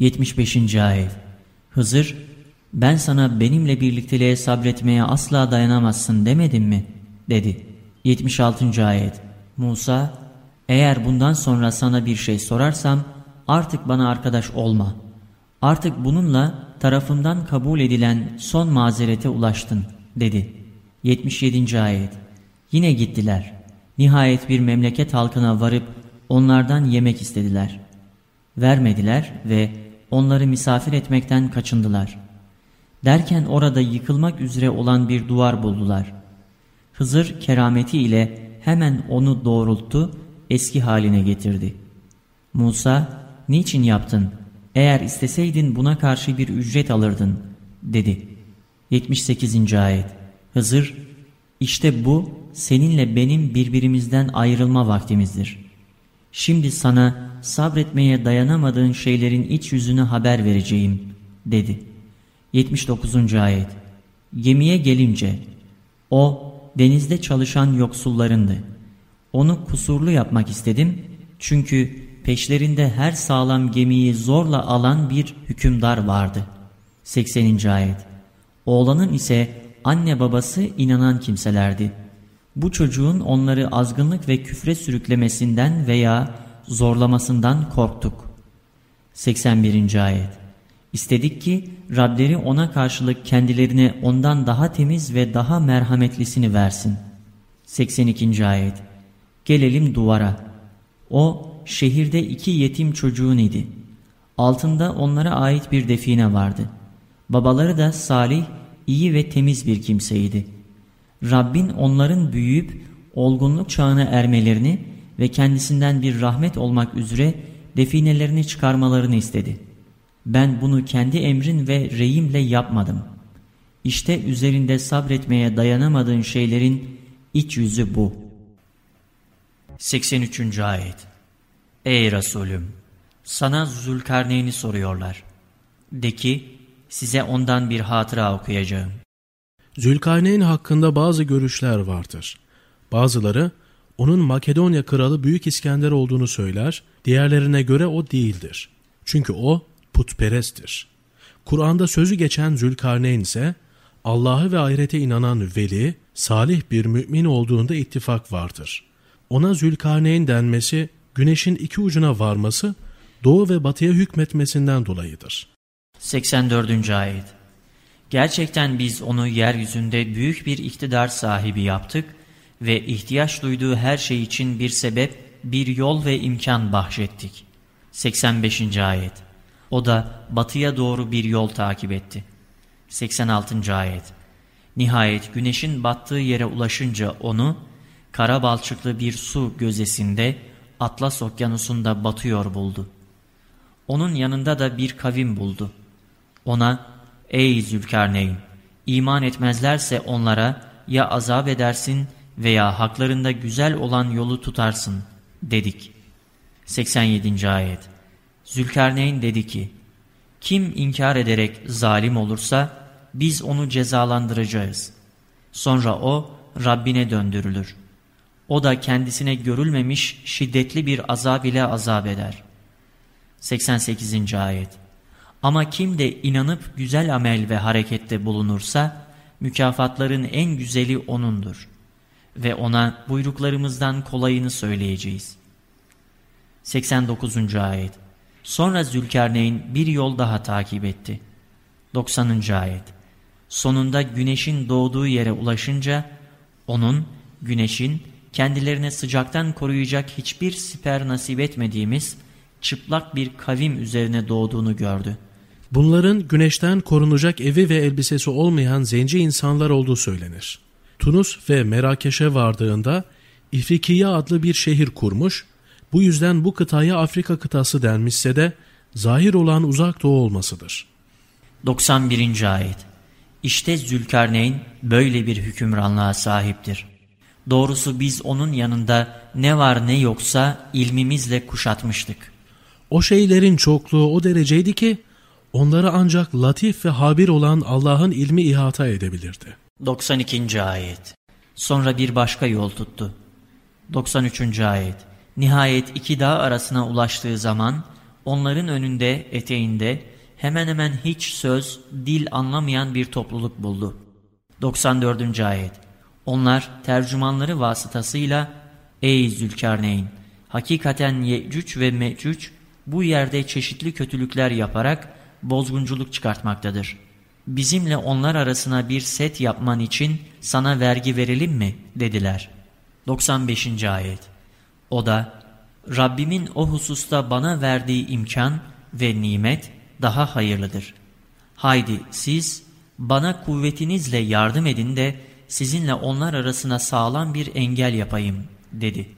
75. Ayet Hızır, ben sana benimle birlikteliğe sabretmeye asla dayanamazsın demedim mi? dedi. 76. Ayet Musa, eğer bundan sonra sana bir şey sorarsam artık bana arkadaş olma. Artık bununla tarafımdan kabul edilen son mazerete ulaştın dedi. 77. Ayet Yine gittiler. Nihayet bir memleket halkına varıp onlardan yemek istediler. Vermediler ve onları misafir etmekten kaçındılar. Derken orada yıkılmak üzere olan bir duvar buldular. Hızır kerameti ile hemen onu doğrulttu, eski haline getirdi. Musa, niçin yaptın? Eğer isteseydin buna karşı bir ücret alırdın, dedi. 78. Ayet Hızır, işte bu seninle benim birbirimizden ayrılma vaktimizdir. Şimdi sana sabretmeye dayanamadığın şeylerin iç yüzünü haber vereceğim, dedi. 79. Ayet Gemiye gelince, o denizde çalışan yoksullarındı. Onu kusurlu yapmak istedim çünkü peşlerinde her sağlam gemiyi zorla alan bir hükümdar vardı. 80. Ayet Oğlanın ise anne babası inanan kimselerdi. Bu çocuğun onları azgınlık ve küfre sürüklemesinden veya zorlamasından korktuk. 81. Ayet İstedik ki Rableri ona karşılık kendilerine ondan daha temiz ve daha merhametlisini versin. 82. Ayet Gelelim duvara. O şehirde iki yetim çocuğun idi. Altında onlara ait bir define vardı. Babaları da salih, iyi ve temiz bir kimseydi. Rabbin onların büyüyüp olgunluk çağına ermelerini ve kendisinden bir rahmet olmak üzere definelerini çıkarmalarını istedi. Ben bunu kendi emrin ve reyimle yapmadım. İşte üzerinde sabretmeye dayanamadığın şeylerin iç yüzü bu. 83. Ayet Ey Resulüm! Sana Zülkarneyn'i soruyorlar. De ki, size ondan bir hatıra okuyacağım. Zülkarneyn hakkında bazı görüşler vardır. Bazıları, onun Makedonya kralı Büyük İskender olduğunu söyler, diğerlerine göre o değildir. Çünkü o putperesttir. Kur'an'da sözü geçen Zülkarneyn ise Allah'ı ve ahirete inanan veli, salih bir mümin olduğunda ittifak vardır. Ona Zülkarneyn denmesi, güneşin iki ucuna varması, doğu ve batıya hükmetmesinden dolayıdır. 84. Ayet Gerçekten biz onu yeryüzünde büyük bir iktidar sahibi yaptık ve ihtiyaç duyduğu her şey için bir sebep, bir yol ve imkan bahşettik. 85. Ayet O da batıya doğru bir yol takip etti. 86. Ayet Nihayet güneşin battığı yere ulaşınca onu, kara balçıklı bir su gözesinde Atlas okyanusunda batıyor buldu. Onun yanında da bir kavim buldu. Ona, ey Zülkarneyn, iman etmezlerse onlara ya azap edersin veya haklarında güzel olan yolu tutarsın dedik. 87. Ayet Zülkarneyn dedi ki, kim inkar ederek zalim olursa biz onu cezalandıracağız. Sonra o Rabbine döndürülür. O da kendisine görülmemiş şiddetli bir azab ile azap eder. 88. Ayet Ama kim de inanıp güzel amel ve harekette bulunursa, mükafatların en güzeli O'nundur. Ve O'na buyruklarımızdan kolayını söyleyeceğiz. 89. Ayet Sonra Zülkarneyn bir yol daha takip etti. 90. Ayet Sonunda güneşin doğduğu yere ulaşınca, onun, güneşin, kendilerine sıcaktan koruyacak hiçbir siper nasip etmediğimiz çıplak bir kavim üzerine doğduğunu gördü. Bunların güneşten korunacak evi ve elbisesi olmayan zenci insanlar olduğu söylenir. Tunus ve Merakeş'e vardığında İfrikiye adlı bir şehir kurmuş, bu yüzden bu kıtaya Afrika kıtası denmişse de zahir olan uzak doğu olmasıdır. 91. Ayet İşte Zülkarneyn böyle bir hükümranlığa sahiptir. Doğrusu biz onun yanında ne var ne yoksa ilmimizle kuşatmıştık. O şeylerin çokluğu o dereceydi ki onları ancak latif ve habir olan Allah'ın ilmi ihata edebilirdi. 92. Ayet Sonra bir başka yol tuttu. 93. Ayet Nihayet iki dağ arasına ulaştığı zaman onların önünde, eteğinde hemen hemen hiç söz, dil anlamayan bir topluluk buldu. 94. Ayet Onlar tercümanları vasıtasıyla Ey Zülkarneyn! Hakikaten Yecüc ve Mecüc bu yerde çeşitli kötülükler yaparak bozgunculuk çıkartmaktadır. Bizimle onlar arasına bir set yapman için sana vergi verelim mi? dediler. 95. Ayet O da Rabbimin o hususta bana verdiği imkan ve nimet daha hayırlıdır. Haydi siz bana kuvvetinizle yardım edin de sizinle onlar arasına sağlam bir engel yapayım dedi.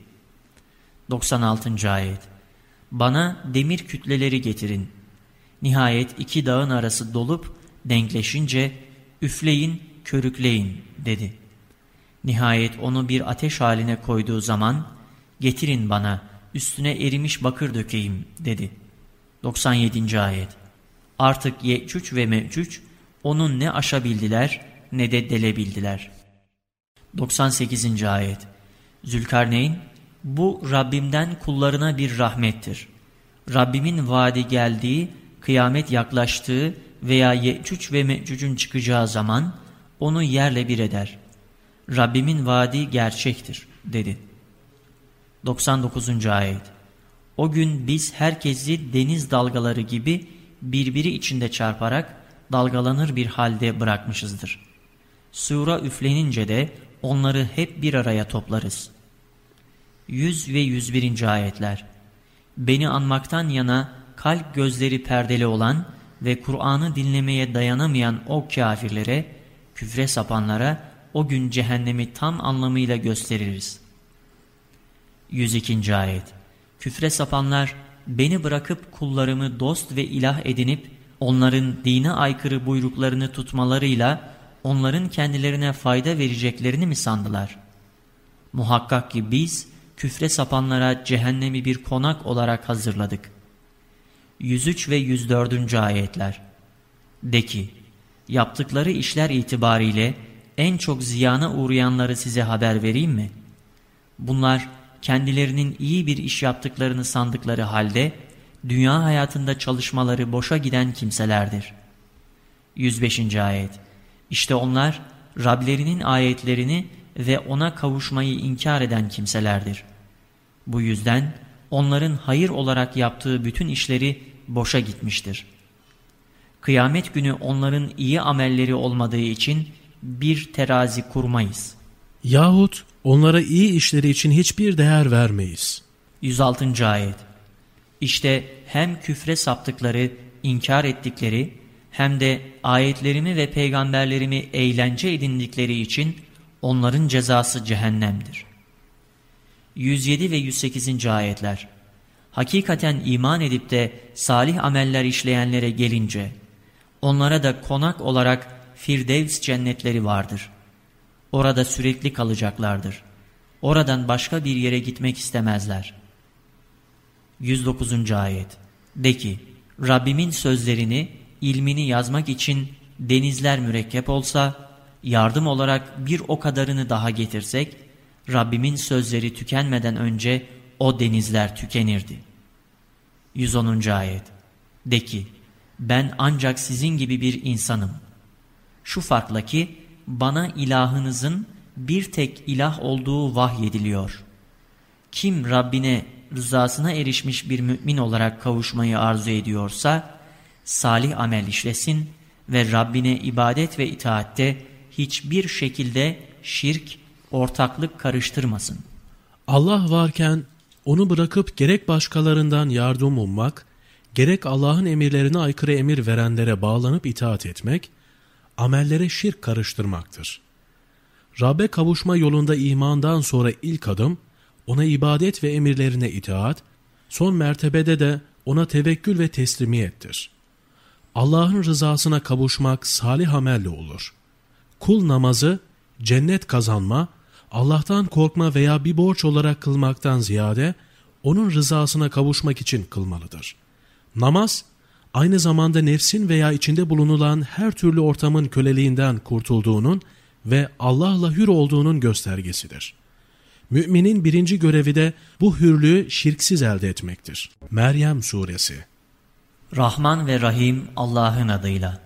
96. Ayet Bana demir kütleleri getirin. Nihayet iki dağın arası dolup denkleşince üfleyin, körükleyin dedi. Nihayet onu bir ateş haline koyduğu zaman getirin bana üstüne erimiş bakır dökeyim dedi. 97. Ayet Artık Ye'cuc ve Me'cuc onun ne aşabildiler ne de delebildiler. 98. Ayet Zülkarneyn bu Rabbimden kullarına bir rahmettir. Rabbimin vaadi geldiği, kıyamet yaklaştığı veya Ye'cuc ve Me'cuc'un çıkacağı zaman onu yerle bir eder. Rabbimin vaadi gerçektir dedi. 99. Ayet O gün biz herkesi deniz dalgaları gibi birbiri içinde çarparak dalgalanır bir halde bırakmışızdır. Sura üflenince de onları hep bir araya toplarız. 100 ve 101. Ayetler Beni anmaktan yana kalp gözleri perdeli olan ve Kur'an'ı dinlemeye dayanamayan o kafirlere, küfre sapanlara o gün cehennemi tam anlamıyla gösteririz. 102. Ayet Küfre sapanlar, beni bırakıp kullarımı dost ve ilah edinip, onların dine aykırı buyruklarını tutmalarıyla, onların kendilerine fayda vereceklerini mi sandılar? Muhakkak ki biz, küfre sapanlara cehennemi bir konak olarak hazırladık. 103 ve 104. Ayetler De ki, yaptıkları işler itibariyle en çok ziyana uğrayanları size haber vereyim mi? Bunlar, kendilerinin iyi bir iş yaptıklarını sandıkları halde dünya hayatında çalışmaları boşa giden kimselerdir. 105. Ayet İşte onlar Rablerinin ayetlerini ve ona kavuşmayı inkar eden kimselerdir. Bu yüzden onların hayır olarak yaptığı bütün işleri boşa gitmiştir. Kıyamet günü onların iyi amelleri olmadığı için bir terazi kurmayız. Yahut onlara iyi işleri için hiçbir değer vermeyiz. 106. Ayet İşte hem küfre saptıkları, inkar ettikleri hem de ayetlerimi ve peygamberlerimi eğlence edindikleri için onların cezası cehennemdir. 107 ve 108. Ayetler Hakikaten iman edip de salih ameller işleyenlere gelince, onlara da konak olarak Firdevs cennetleri vardır. Orada sürekli kalacaklardır. Oradan başka bir yere gitmek istemezler. 109. Ayet De ki, Rabbimin sözlerini, ilmini yazmak için denizler mürekkep olsa, yardım olarak bir o kadarını daha getirsek, Rabbimin sözleri tükenmeden önce o denizler tükenirdi. 110. Ayet De ki, ben ancak sizin gibi bir insanım. Şu farkla ki, bana ilahınızın bir tek ilah olduğu vahyediliyor. Kim Rabbine rızasına erişmiş bir mümin olarak kavuşmayı arzu ediyorsa, salih amel işlesin ve Rabbine ibadet ve itaatte hiçbir şekilde şirk, ortaklık karıştırmasın. Allah varken onu bırakıp gerek başkalarından yardım ummak, gerek Allah'ın emirlerine aykırı emir verenlere bağlanıp itaat etmek, amellere şirk karıştırmaktır. Rabbe kavuşma yolunda imandan sonra ilk adım, ona ibadet ve emirlerine itaat, son mertebede de ona tevekkül ve teslimiyettir. Allah'ın rızasına kavuşmak salih amelle olur. Kul namazı, cennet kazanma, Allah'tan korkma veya bir borç olarak kılmaktan ziyade, onun rızasına kavuşmak için kılmalıdır. Namaz, aynı zamanda nefsin veya içinde bulunulan her türlü ortamın köleliğinden kurtulduğunun ve Allah'la hür olduğunun göstergesidir. Müminin birinci görevi de bu hürlüğü şirksiz elde etmektir. Meryem Suresi Rahman ve Rahim Allah'ın adıyla.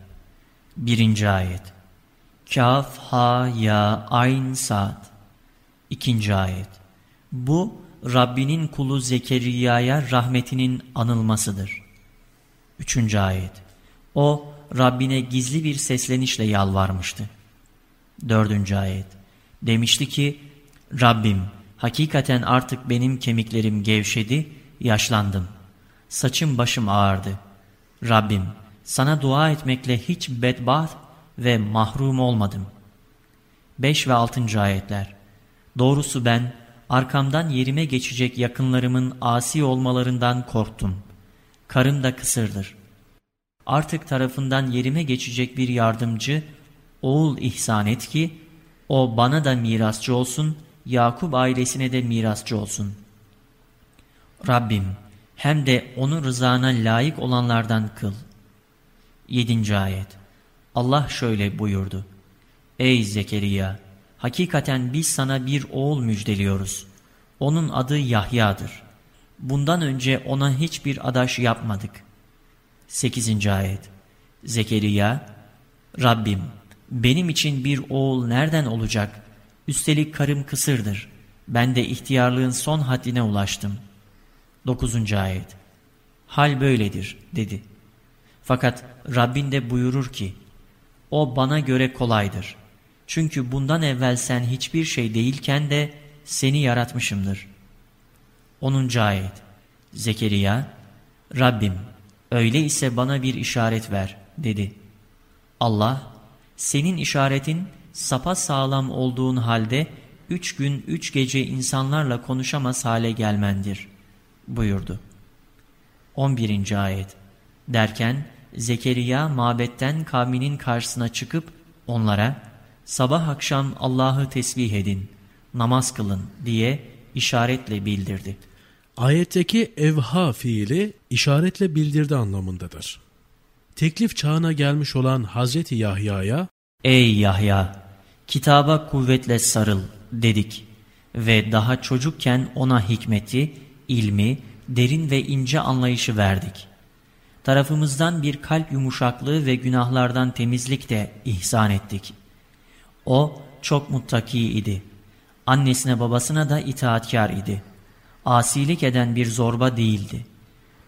Birinci ayet. Kaf, ha, ya, ayn, sad. İkinci ayet. Bu Rabbinin kulu Zekeriya'ya rahmetinin anılmasıdır. Üçüncü ayet. O Rabbine gizli bir seslenişle yalvarmıştı. Dördüncü ayet. Demişti ki Rabbim hakikaten artık benim kemiklerim gevşedi, yaşlandım. Saçım başım ağardı. Rabbim sana dua etmekle hiç bedbaht ve mahrum olmadım. 5 ve 6. ayetler Doğrusu ben arkamdan yerime geçecek yakınlarımın asi olmalarından korktum. Karım da kısırdır. Artık tarafından yerime geçecek bir yardımcı, oğul ihsan et ki, o bana da mirasçı olsun, Yakup ailesine de mirasçı olsun. Rabbim, hem de onun rızana layık olanlardan kıl. 7. Ayet Allah şöyle buyurdu. Ey Zekeriya! Hakikaten biz sana bir oğul müjdeliyoruz. Onun adı Yahya'dır. Bundan önce ona hiçbir adaş yapmadık. 8. Ayet Zekeriya, Rabbim benim için bir oğul nereden olacak? Üstelik karım kısırdır. Ben de ihtiyarlığın son haddine ulaştım. 9. Ayet Hal böyledir dedi. Fakat Rabbin de buyurur ki, O bana göre kolaydır. Çünkü bundan evvel sen hiçbir şey değilken de seni yaratmışımdır. 10. Ayet Zekeriya, Rabbim öyle ise bana bir işaret ver dedi. Allah, senin işaretin sapa sağlam olduğun halde üç gün üç gece insanlarla konuşamaz hale gelmendir buyurdu. 11. Ayet Derken Zekeriya mabetten kavminin karşısına çıkıp onlara sabah akşam Allah'ı tesbih edin, namaz kılın diye işaretle bildirdi. Ayetteki evha fiili işaretle bildirdi anlamındadır. Teklif çağına gelmiş olan Hazreti Yahya'ya Ey Yahya! Kitaba kuvvetle sarıl dedik ve daha çocukken ona hikmeti, ilmi, derin ve ince anlayışı verdik. Tarafımızdan bir kalp yumuşaklığı ve günahlardan temizlik de ihsan ettik. O çok muttaki idi. Annesine babasına da itaatkar idi. Asilik eden bir zorba değildi.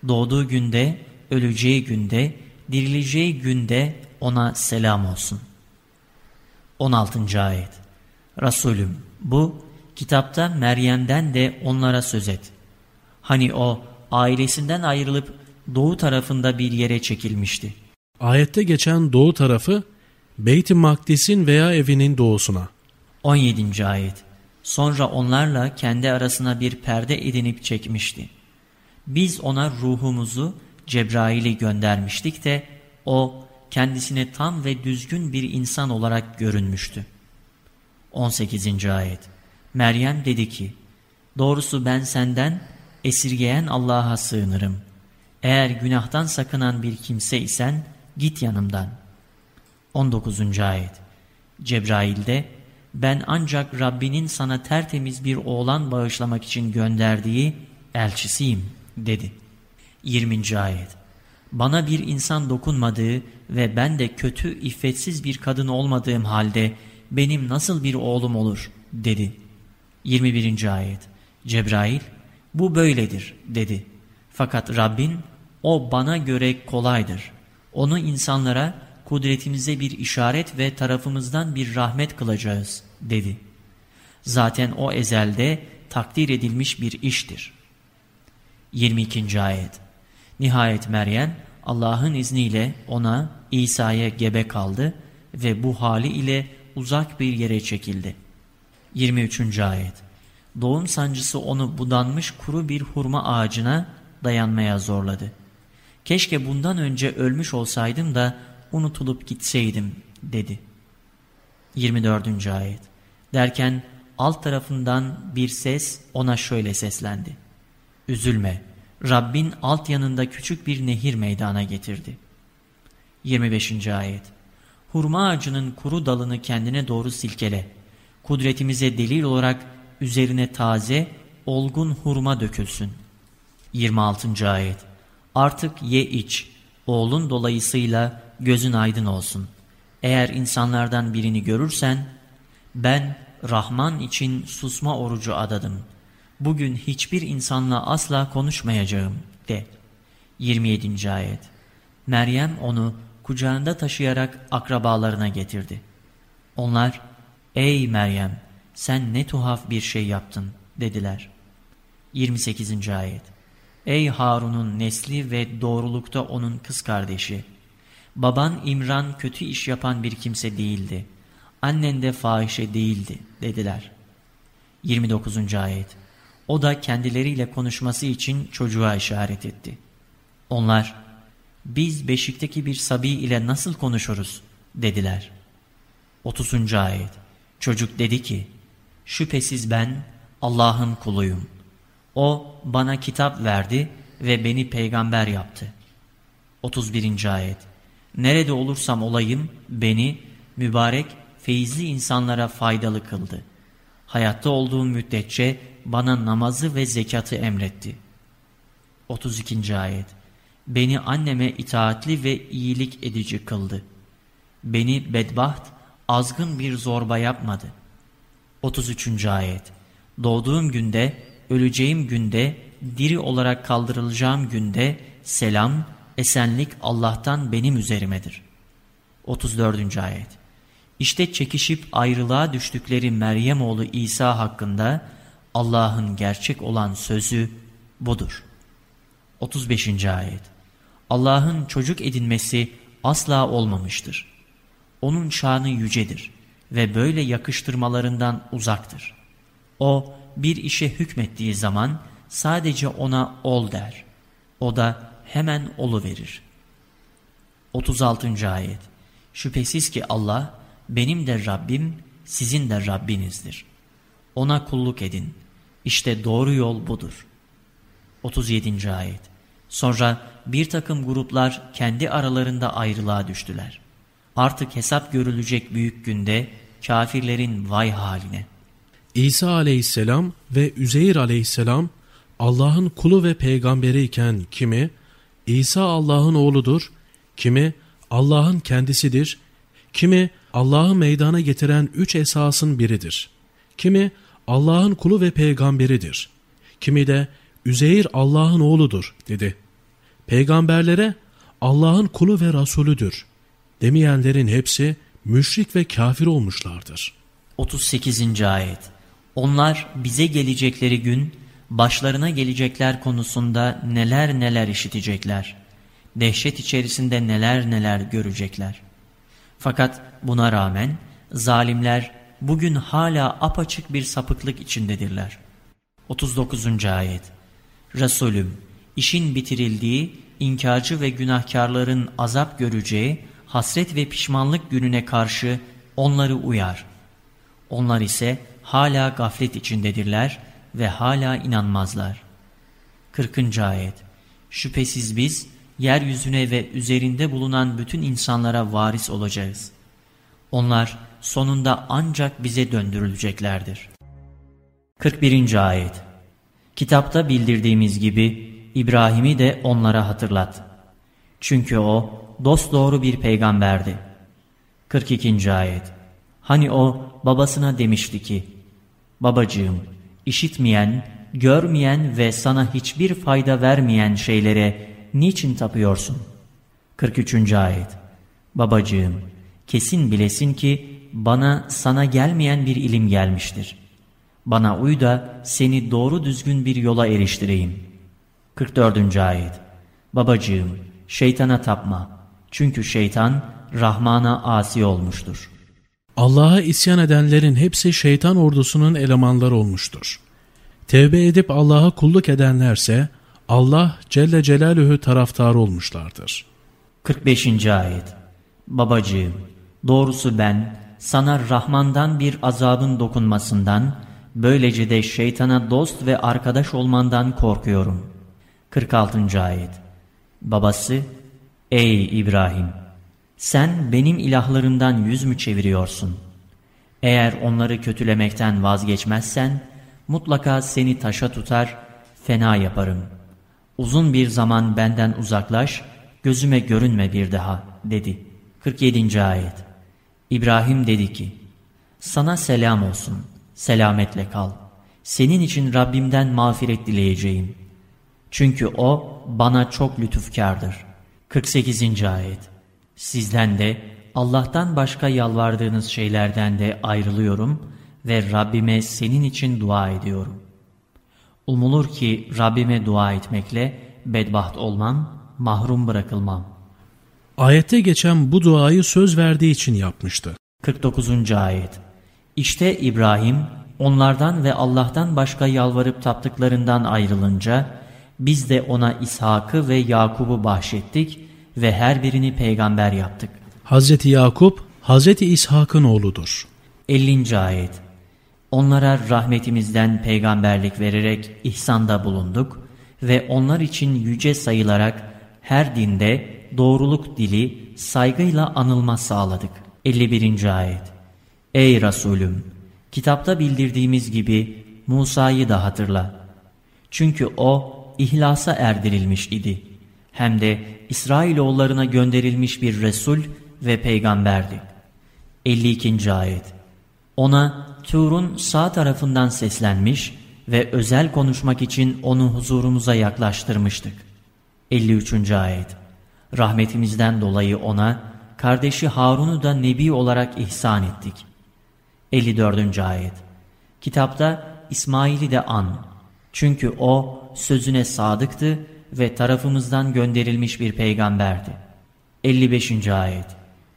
Doğduğu günde, öleceği günde, dirileceği günde ona selam olsun. 16. Ayet Resulüm bu kitapta Meryem'den de onlara söz et. Hani o ailesinden ayrılıp doğu tarafında bir yere çekilmişti. Ayette geçen doğu tarafı Beyt-i Makdis'in veya evinin doğusuna. 17. Ayet Sonra onlarla kendi arasına bir perde edinip çekmişti. Biz ona ruhumuzu Cebrail'i göndermiştik de o kendisine tam ve düzgün bir insan olarak görünmüştü. 18. Ayet Meryem dedi ki, Doğrusu ben senden esirgeyen Allah'a sığınırım. Eğer günahtan sakınan bir kimse isen git yanımdan. 19. Ayet Cebrail de ben ancak Rabbinin sana tertemiz bir oğlan bağışlamak için gönderdiği elçisiyim dedi. 20. Ayet Bana bir insan dokunmadığı ve ben de kötü, iffetsiz bir kadın olmadığım halde benim nasıl bir oğlum olur dedi. 21. Ayet Cebrail bu böyledir dedi. Fakat Rabbin o bana göre kolaydır. Onu insanlara kudretimize bir işaret ve tarafımızdan bir rahmet kılacağız dedi. Zaten o ezelde takdir edilmiş bir iştir. 22. Ayet Nihayet Meryem Allah'ın izniyle ona İsa'ya gebe kaldı ve bu hali ile uzak bir yere çekildi. 23. Ayet Doğum sancısı onu budanmış kuru bir hurma ağacına dayanmaya zorladı. Keşke bundan önce ölmüş olsaydım da unutulup gitseydim dedi. 24. Ayet Derken alt tarafından bir ses ona şöyle seslendi. Üzülme, Rabbin alt yanında küçük bir nehir meydana getirdi. 25. Ayet Hurma ağacının kuru dalını kendine doğru silkele. Kudretimize delil olarak üzerine taze, olgun hurma dökülsün. 26. Ayet Artık ye iç, Oğlun dolayısıyla gözün aydın olsun. Eğer insanlardan birini görürsen, ben Rahman için susma orucu adadım. Bugün hiçbir insanla asla konuşmayacağım de. 27. Ayet Meryem onu kucağında taşıyarak akrabalarına getirdi. Onlar, ''Ey Meryem, sen ne tuhaf bir şey yaptın.'' dediler. 28. Ayet Ey Harun'un nesli ve doğrulukta onun kız kardeşi! Baban İmran kötü iş yapan bir kimse değildi. Annen de fahişe değildi dediler. 29. Ayet O da kendileriyle konuşması için çocuğa işaret etti. Onlar, biz beşikteki bir sabi ile nasıl konuşuruz dediler. 30. Ayet Çocuk dedi ki, şüphesiz ben Allah'ın kuluyum. O bana kitap verdi ve beni peygamber yaptı. 31. Ayet Nerede olursam olayım beni mübarek, feyizli insanlara faydalı kıldı. Hayatta olduğum müddetçe bana namazı ve zekatı emretti. 32. Ayet Beni anneme itaatli ve iyilik edici kıldı. Beni bedbaht, azgın bir zorba yapmadı. 33. Ayet Doğduğum günde, öleceğim günde, diri olarak kaldırılacağım günde selam, esenlik Allah'tan benim üzerimedir. 34. Ayet İşte çekişip ayrılığa düştükleri Meryem oğlu İsa hakkında Allah'ın gerçek olan sözü budur. 35. Ayet Allah'ın çocuk edinmesi asla olmamıştır. Onun şanı yücedir ve böyle yakıştırmalarından uzaktır. O bir işe hükmettiği zaman sadece ona ol der. O da hemen olu verir. 36. ayet Şüphesiz ki Allah benim de Rabbim sizin de Rabbinizdir. Ona kulluk edin. İşte doğru yol budur. 37. ayet Sonra bir takım gruplar kendi aralarında ayrılığa düştüler. Artık hesap görülecek büyük günde kafirlerin vay haline. İsa aleyhisselam ve Üzeyir aleyhisselam Allah'ın kulu ve peygamberi iken kimi İsa Allah'ın oğludur, kimi Allah'ın kendisidir, kimi Allah'ı meydana getiren üç esasın biridir. Kimi Allah'ın kulu ve peygamberidir. Kimi de Üzeyir Allah'ın oğludur dedi. Peygamberlere Allah'ın kulu ve Rasulüdür demeyenlerin hepsi müşrik ve kafir olmuşlardır. 38. Ayet Onlar bize gelecekleri gün başlarına gelecekler konusunda neler neler işitecekler. Dehşet içerisinde neler neler görecekler. Fakat buna rağmen zalimler bugün hala apaçık bir sapıklık içindedirler. 39. Ayet Resulüm işin bitirildiği, inkarcı ve günahkarların azap göreceği, hasret ve pişmanlık gününe karşı onları uyar. Onlar ise hala gaflet içindedirler ve hala inanmazlar. 40. Ayet Şüphesiz biz, yeryüzüne ve üzerinde bulunan bütün insanlara varis olacağız. Onlar sonunda ancak bize döndürüleceklerdir. 41. Ayet Kitapta bildirdiğimiz gibi İbrahim'i de onlara hatırlat. Çünkü o dosdoğru bir peygamberdi. 42. Ayet Hani o babasına demişti ki, Babacığım, işitmeyen, görmeyen ve sana hiçbir fayda vermeyen şeylere niçin tapıyorsun? 43. Ayet Babacığım, kesin bilesin ki bana sana gelmeyen bir ilim gelmiştir. Bana uy da seni doğru düzgün bir yola eriştireyim. 44. Ayet Babacığım, şeytana tapma. Çünkü şeytan Rahman'a asi olmuştur. Allah'a isyan edenlerin hepsi şeytan ordusunun elemanları olmuştur. Tevbe edip Allah'a kulluk edenlerse Allah Celle Celaluhu taraftarı olmuşlardır. 45. Ayet Babacığım, doğrusu ben sana Rahman'dan bir azabın dokunmasından, böylece de şeytana dost ve arkadaş olmandan korkuyorum. 46. Ayet Babası, Ey İbrahim! Sen benim ilahlarımdan yüz mü çeviriyorsun? Eğer onları kötülemekten vazgeçmezsen, mutlaka seni taşa tutar, fena yaparım. Uzun bir zaman benden uzaklaş, gözüme görünme bir daha dedi. 47. ayet İbrahim dedi ki, sana selam olsun, selametle kal. Senin için Rabbimden mağfiret dileyeceğim. Çünkü O bana çok lütufkardır. 48. ayet Sizden de Allah'tan başka yalvardığınız şeylerden de ayrılıyorum ve Rabbime senin için dua ediyorum. Umulur ki Rabbime dua etmekle bedbaht olmam, mahrum bırakılmam. Ayette geçen bu duayı söz verdiği için yapmıştı. 49. ayet İşte İbrahim onlardan ve Allah'tan başka yalvarıp taptıklarından ayrılınca biz de ona İshak'ı ve Yakub'u bahşettik ve her birini peygamber yaptık. Hazreti Yakup, Hazreti İshak'ın oğludur. 50. ayet Onlara rahmetimizden peygamberlik vererek ihsanda bulunduk ve onlar için yüce sayılarak her dinde doğruluk dili saygıyla anılma sağladık. 51. ayet Ey Resulüm! Kitapta bildirdiğimiz gibi Musa'yı da hatırla. Çünkü o ihlasa erdirilmiş idi. Hem de İsrailoğullarına gönderilmiş bir Resul ve peygamberdi. 52. ayet Ona Tur'un sağ tarafından seslenmiş ve özel konuşmak için onu huzurumuza yaklaştırmıştık. 53. ayet Rahmetimizden dolayı ona kardeşi Harun'u da nebi olarak ihsan ettik. 54. ayet Kitapta İsmail'i de an. Çünkü o sözüne sadıktı ve tarafımızdan gönderilmiş bir peygamberdi. 55. ayet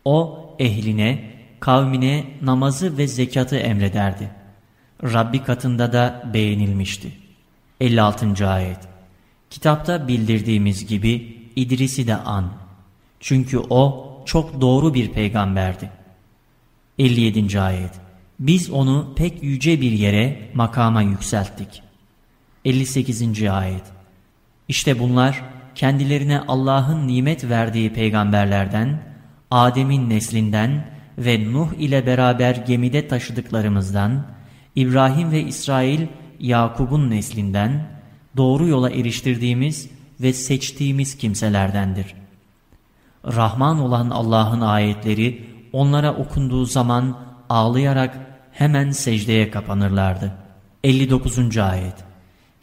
O ehline, kavmine namazı ve zekatı emrederdi. Rabbi katında da beğenilmişti. 56. ayet Kitapta bildirdiğimiz gibi İdris'i de an. Çünkü o çok doğru bir peygamberdi. 57. ayet Biz onu pek yüce bir yere makama yükselttik. 58. ayet İşte bunlar kendilerine Allah'ın nimet verdiği peygamberlerden, Adem'in neslinden ve Nuh ile beraber gemide taşıdıklarımızdan, İbrahim ve İsrail, Yakub'un neslinden, doğru yola eriştirdiğimiz ve seçtiğimiz kimselerdendir. Rahman olan Allah'ın ayetleri onlara okunduğu zaman ağlayarak hemen secdeye kapanırlardı. 59. ayet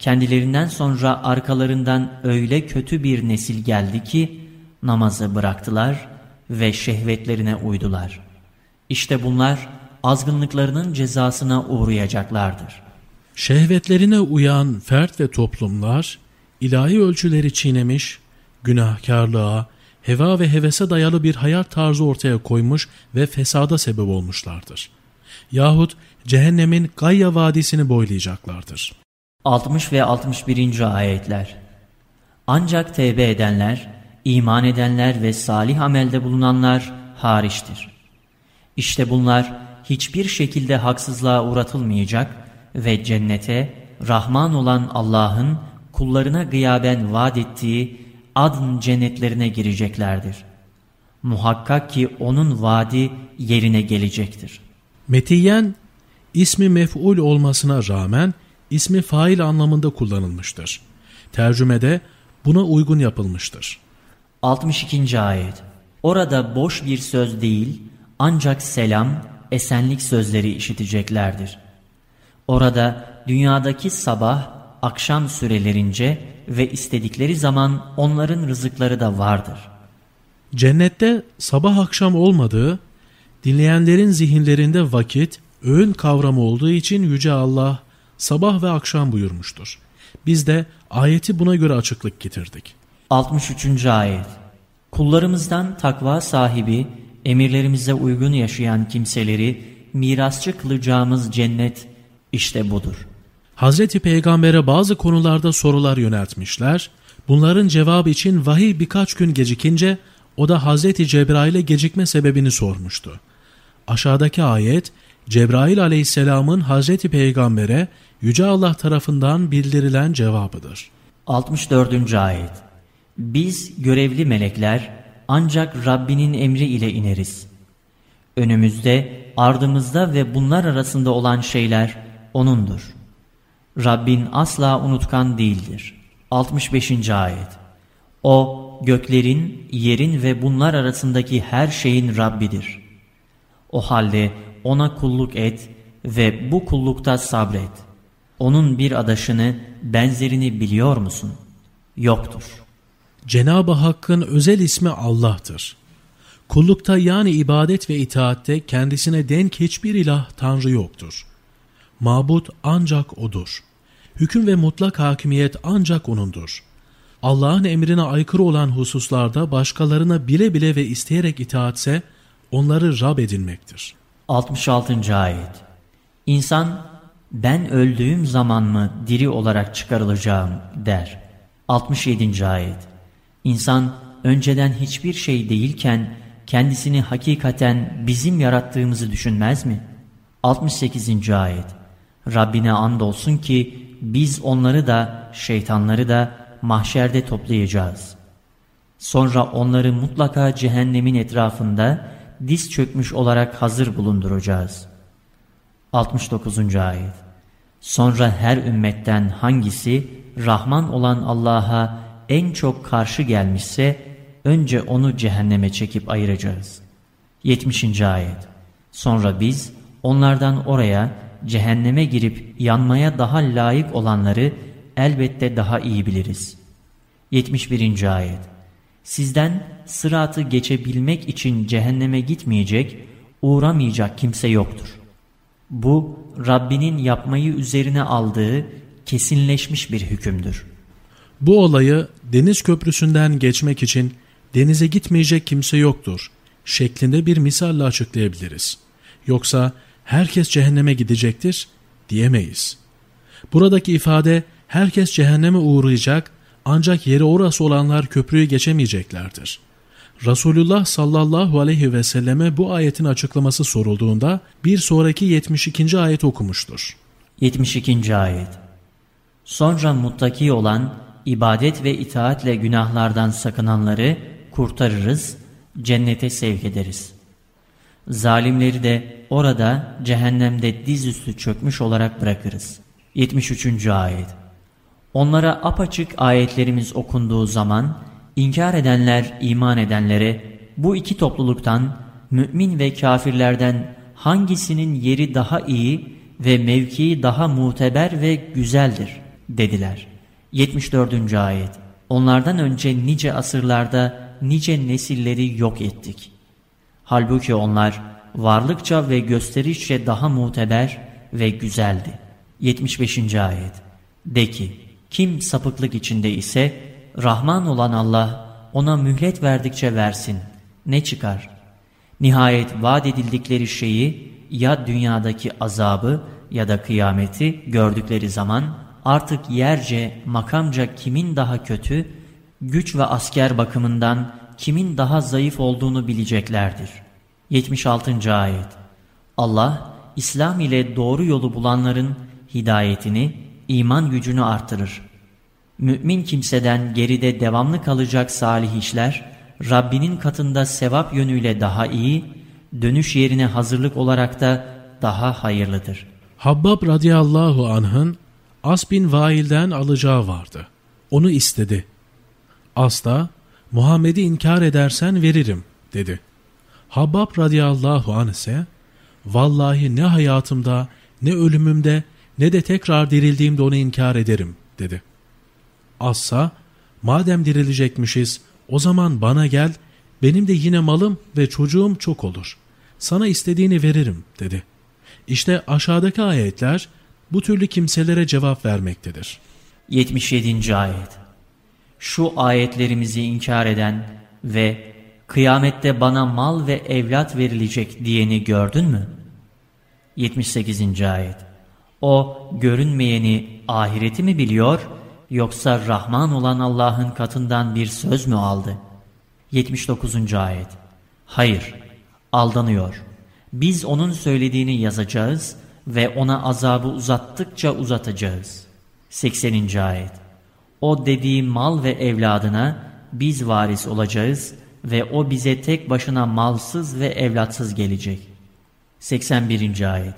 Kendilerinden sonra arkalarından öyle kötü bir nesil geldi ki namazı bıraktılar ve şehvetlerine uydular. İşte bunlar azgınlıklarının cezasına uğrayacaklardır. Şehvetlerine uyan fert ve toplumlar ilahi ölçüleri çiğnemiş, günahkarlığa, heva ve hevese dayalı bir hayat tarzı ortaya koymuş ve fesada sebep olmuşlardır. Yahut cehennemin Gayya Vadisi'ni boylayacaklardır. 60 ve 61. ayetler Ancak tevbe edenler, iman edenler ve salih amelde bulunanlar hariçtir. İşte bunlar hiçbir şekilde haksızlığa uğratılmayacak ve cennete Rahman olan Allah'ın kullarına gıyaben vaat ettiği adın cennetlerine gireceklerdir. Muhakkak ki onun vaadi yerine gelecektir. Metiyen ismi mef'ul olmasına rağmen ismi fail anlamında kullanılmıştır. Tercümede buna uygun yapılmıştır. 62. ayet Orada boş bir söz değil ancak selam, esenlik sözleri işiteceklerdir. Orada dünyadaki sabah, akşam sürelerince ve istedikleri zaman onların rızıkları da vardır. Cennette sabah akşam olmadığı, dinleyenlerin zihinlerinde vakit, öğün kavramı olduğu için Yüce Allah sabah ve akşam buyurmuştur. Biz de ayeti buna göre açıklık getirdik. 63. Ayet Kullarımızdan takva sahibi, emirlerimize uygun yaşayan kimseleri mirasçı kılacağımız cennet işte budur. Hazreti Peygamber'e bazı konularda sorular yöneltmişler. Bunların cevabı için vahiy birkaç gün gecikince o da Hazreti Cebrail'e gecikme sebebini sormuştu. Aşağıdaki ayet Cebrail aleyhisselamın Hazreti Peygamber'e Yüce Allah tarafından bildirilen cevabıdır. 64. ayet Biz görevli melekler ancak Rabbinin emri ile ineriz. Önümüzde, ardımızda ve bunlar arasında olan şeyler O'nundur. Rabbin asla unutkan değildir. 65. ayet O göklerin, yerin ve bunlar arasındaki her şeyin Rabbidir. O halde ona kulluk et ve bu kullukta sabret. Onun bir adaşını, benzerini biliyor musun? Yoktur. Cenab-ı Hakk'ın özel ismi Allah'tır. Kullukta yani ibadet ve itaatte kendisine denk hiçbir ilah Tanrı yoktur. Mabut ancak O'dur. Hüküm ve mutlak hakimiyet ancak O'nundur. Allah'ın emrine aykırı olan hususlarda başkalarına bile bile ve isteyerek itaatse onları Rab edinmektir. 66. Ayet İnsan ben öldüğüm zaman mı diri olarak çıkarılacağım der. 67. Ayet İnsan önceden hiçbir şey değilken kendisini hakikaten bizim yarattığımızı düşünmez mi? 68. Ayet Rabbine andolsun ki biz onları da şeytanları da mahşerde toplayacağız. Sonra onları mutlaka cehennemin etrafında diz çökmüş olarak hazır bulunduracağız. 69. Ayet Sonra her ümmetten hangisi Rahman olan Allah'a en çok karşı gelmişse önce onu cehenneme çekip ayıracağız. 70. Ayet Sonra biz onlardan oraya cehenneme girip yanmaya daha layık olanları elbette daha iyi biliriz. 71. Ayet Sizden sıratı geçebilmek için cehenneme gitmeyecek, uğramayacak kimse yoktur. Bu Rabbinin yapmayı üzerine aldığı kesinleşmiş bir hükümdür. Bu olayı deniz köprüsünden geçmek için denize gitmeyecek kimse yoktur şeklinde bir misalle açıklayabiliriz. Yoksa herkes cehenneme gidecektir diyemeyiz. Buradaki ifade herkes cehenneme uğrayacak ancak yeri orası olanlar köprüyü geçemeyeceklerdir. Resulullah sallallahu aleyhi ve selleme bu ayetin açıklaması sorulduğunda bir sonraki 72. ayet okumuştur. 72. ayet Sonra muttaki olan ibadet ve itaatle günahlardan sakınanları kurtarırız, cennete sevk ederiz. Zalimleri de orada cehennemde dizüstü çökmüş olarak bırakırız. 73. ayet Onlara apaçık ayetlerimiz okunduğu zaman inkar edenler iman edenlere bu iki topluluktan mümin ve kafirlerden hangisinin yeri daha iyi ve mevkii daha muteber ve güzeldir dediler. 74. ayet Onlardan önce nice asırlarda nice nesilleri yok ettik. Halbuki onlar varlıkça ve gösterişçe daha muteber ve güzeldi. 75. ayet De ki kim sapıklık içinde ise Rahman olan Allah ona mühlet verdikçe versin. Ne çıkar? Nihayet vaat edildikleri şeyi ya dünyadaki azabı ya da kıyameti gördükleri zaman artık yerce makamca kimin daha kötü, güç ve asker bakımından kimin daha zayıf olduğunu bileceklerdir. 76. Ayet Allah, İslam ile doğru yolu bulanların hidayetini, iman gücünü artırır. Mümin kimseden geride devamlı kalacak salih işler, Rabbinin katında sevap yönüyle daha iyi, dönüş yerine hazırlık olarak da daha hayırlıdır. Habbab radıyallahu anh'ın As bin Vail'den alacağı vardı. Onu istedi. As da Muhammed'i inkar edersen veririm dedi. Habbab radıyallahu anh ise vallahi ne hayatımda ne ölümümde ne de tekrar dirildiğimde onu inkar ederim dedi. Assa madem dirilecekmişiz o zaman bana gel benim de yine malım ve çocuğum çok olur. Sana istediğini veririm dedi. İşte aşağıdaki ayetler bu türlü kimselere cevap vermektedir. 77. Ayet Şu ayetlerimizi inkar eden ve kıyamette bana mal ve evlat verilecek diyeni gördün mü? 78. Ayet O görünmeyeni ahireti mi biliyor yoksa Rahman olan Allah'ın katından bir söz mü aldı? 79. Ayet Hayır, aldanıyor. Biz onun söylediğini yazacağız ve ona azabı uzattıkça uzatacağız. 80. Ayet O dediği mal ve evladına biz varis olacağız ve o bize tek başına malsız ve evlatsız gelecek. 81. Ayet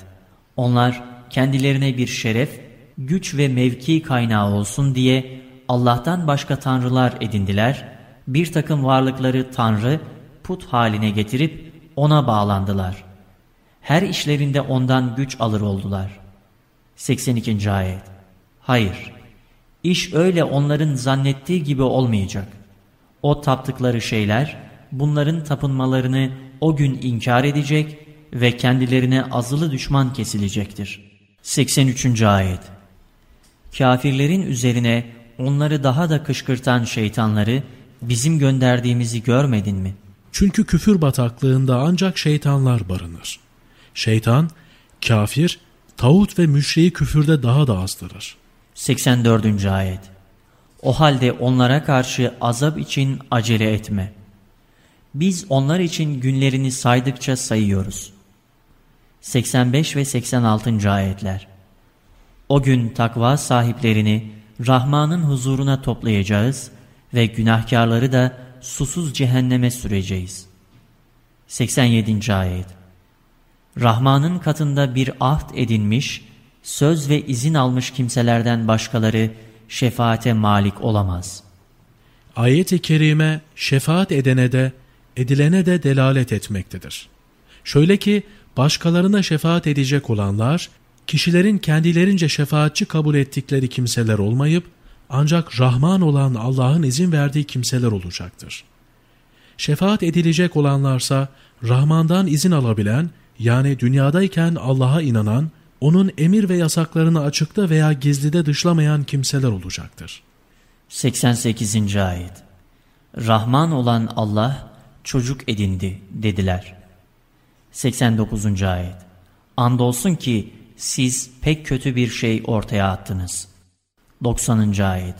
Onlar kendilerine bir şeref, güç ve mevki kaynağı olsun diye Allah'tan başka tanrılar edindiler, Bir takım varlıkları Tanrı, put haline getirip ona bağlandılar. Her işlerinde ondan güç alır oldular. 82. Ayet Hayır, iş öyle onların zannettiği gibi olmayacak. O taptıkları şeyler, bunların tapınmalarını o gün inkar edecek ve kendilerine azılı düşman kesilecektir. 83. Ayet Kafirlerin üzerine onları daha da kışkırtan şeytanları bizim gönderdiğimizi görmedin mi? Çünkü küfür bataklığında ancak şeytanlar barınır. Şeytan, kafir, tağut ve müşriği küfürde daha da azdırır. 84. Ayet O halde onlara karşı azap için acele etme. Biz onlar için günlerini saydıkça sayıyoruz. 85 ve 86. Ayetler O gün takva sahiplerini Rahman'ın huzuruna toplayacağız ve günahkarları da susuz cehenneme süreceğiz. 87. Ayet Rahman'ın katında bir ahd edinmiş, söz ve izin almış kimselerden başkaları şefaate malik olamaz. Ayet-i Kerime şefaat edene de edilene de delalet etmektedir. Şöyle ki başkalarına şefaat edecek olanlar, kişilerin kendilerince şefaatçi kabul ettikleri kimseler olmayıp, ancak Rahman olan Allah'ın izin verdiği kimseler olacaktır. Şefaat edilecek olanlarsa, Rahman'dan izin alabilen, yani dünyadayken Allah'a inanan, onun emir ve yasaklarını açıkta veya gizlide dışlamayan kimseler olacaktır. 88. Ayet Rahman olan Allah çocuk edindi dediler. 89. Ayet Andolsun ki siz pek kötü bir şey ortaya attınız. 90. Ayet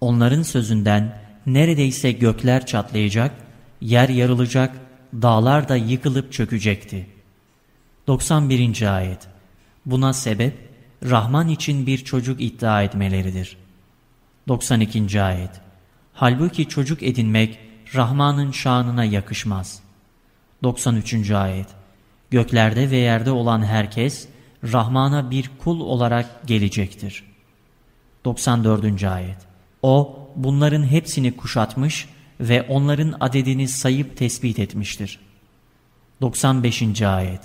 Onların sözünden neredeyse gökler çatlayacak, yer yarılacak, dağlar da yıkılıp çökecekti. 91. Ayet Buna sebep Rahman için bir çocuk iddia etmeleridir. 92. Ayet Halbuki çocuk edinmek Rahman'ın şanına yakışmaz. 93. Ayet Göklerde ve yerde olan herkes Rahman'a bir kul olarak gelecektir. 94. Ayet O bunların hepsini kuşatmış ve onların adedini sayıp tespit etmiştir. 95. Ayet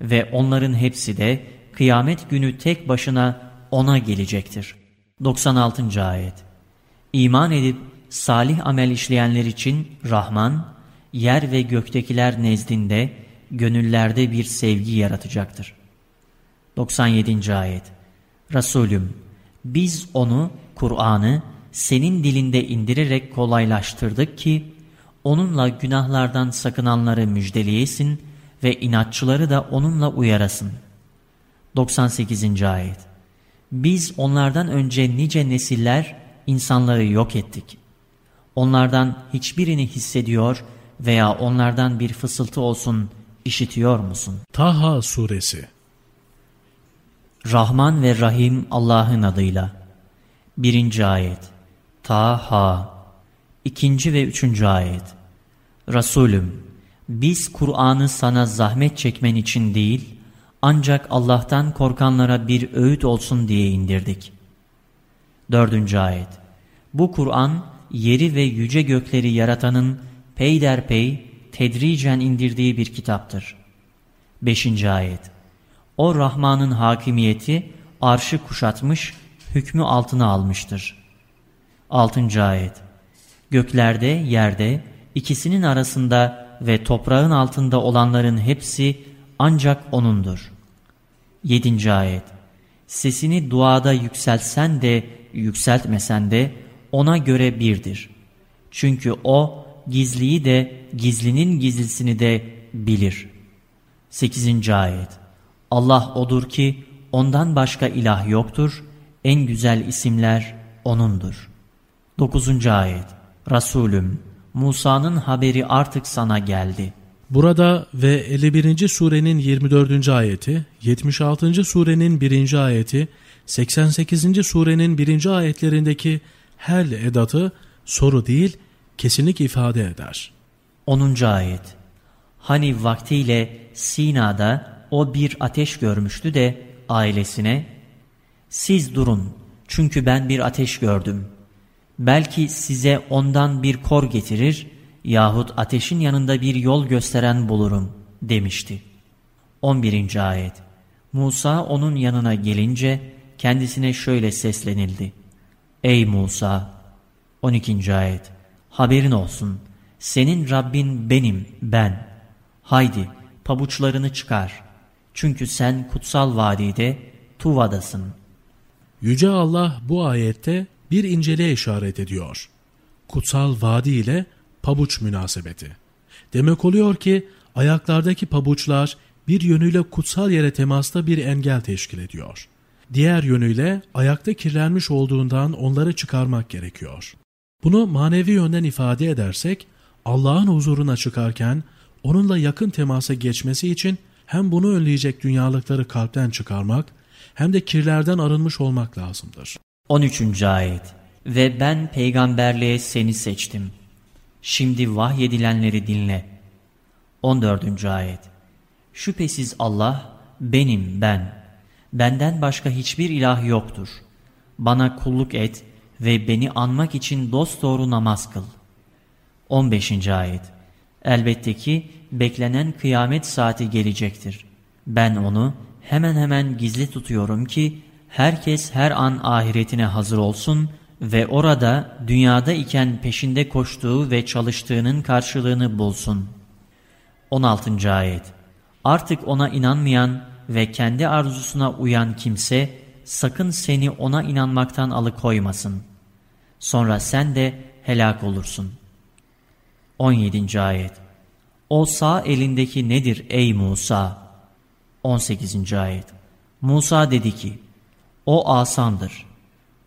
Ve onların hepsi de kıyamet günü tek başına ona gelecektir. 96. Ayet İman edip salih amel işleyenler için Rahman, yer ve göktekiler nezdinde gönüllerde bir sevgi yaratacaktır. 97. Ayet Resulüm, biz onu, Kur'an'ı senin dilinde indirerek kolaylaştırdık ki, onunla günahlardan sakınanları müjdeleyesin ve inatçıları da onunla uyarasın. 98. Ayet Biz onlardan önce nice nesiller insanları yok ettik. Onlardan hiçbirini hissediyor veya onlardan bir fısıltı olsun işitiyor musun? Taha Suresi Rahman ve Rahim Allah'ın adıyla. Birinci ayet. Taha. İkinci ve üçüncü ayet. Resulüm, biz Kur'an'ı sana zahmet çekmen için değil, ancak Allah'tan korkanlara bir öğüt olsun diye indirdik. Dördüncü ayet. Bu Kur'an, yeri ve yüce gökleri yaratanın peyderpey, tedricen indirdiği bir kitaptır. Beşinci ayet. O Rahman'ın hakimiyeti arşı kuşatmış, hükmü altına almıştır. Altıncı ayet. Göklerde, yerde, ikisinin arasında ve toprağın altında olanların hepsi ancak O'nundur. Yedinci ayet. Sesini duada yükseltsen de yükseltmesen de O'na göre birdir. Çünkü O gizliyi de gizlinin gizlisini de bilir. Sekizinci ayet. Allah odur ki ondan başka ilah yoktur, en güzel isimler O'nundur. Dokuzuncu ayet. Resulüm, Musa'nın haberi artık sana geldi. Burada ve 51. surenin 24. ayeti, 76. surenin 1. ayeti, 88. surenin 1. ayetlerindeki her edatı soru değil, kesinlik ifade eder. 10. ayet Hani vaktiyle Sina'da o bir ateş görmüştü de ailesine, siz durun çünkü ben bir ateş gördüm. Belki size ondan bir kor getirir yahut ateşin yanında bir yol gösteren bulurum demişti. 11. Ayet Musa onun yanına gelince kendisine şöyle seslenildi. Ey Musa! 12. Ayet Haberin olsun, senin Rabbin benim, ben. Haydi pabuçlarını çıkar. Çünkü sen kutsal vadide Tuva'dasın. Yüce Allah bu ayette bir inceliğe işaret ediyor. Kutsal vadi ile pabuç münasebeti. Demek oluyor ki ayaklardaki pabuçlar bir yönüyle kutsal yere temasta bir engel teşkil ediyor. Diğer yönüyle ayakta kirlenmiş olduğundan onları çıkarmak gerekiyor. Bunu manevi yönden ifade edersek Allah'ın huzuruna çıkarken onunla yakın temasa geçmesi için hem bunu önleyecek dünyalıkları kalpten çıkarmak hem de kirlerden arınmış olmak lazımdır. 13. Ayet Ve ben peygamberliğe seni seçtim. Şimdi vahyedilenleri dinle. 14. Ayet Şüphesiz Allah benim ben. Benden başka hiçbir ilah yoktur. Bana kulluk et ve beni anmak için dosdoğru namaz kıl. 15. Ayet Elbette ki beklenen kıyamet saati gelecektir. Ben onu hemen hemen gizli tutuyorum ki herkes her an ahiretine hazır olsun ve orada dünyada iken peşinde koştuğu ve çalıştığının karşılığını bulsun. 16. Ayet Artık ona inanmayan ve kendi arzusuna uyan kimse sakın seni ona inanmaktan alıkoymasın. Sonra sen de helak olursun. 17. Ayet O sağ elindeki nedir ey Musa? 18. Ayet Musa dedi ki, O asamdır.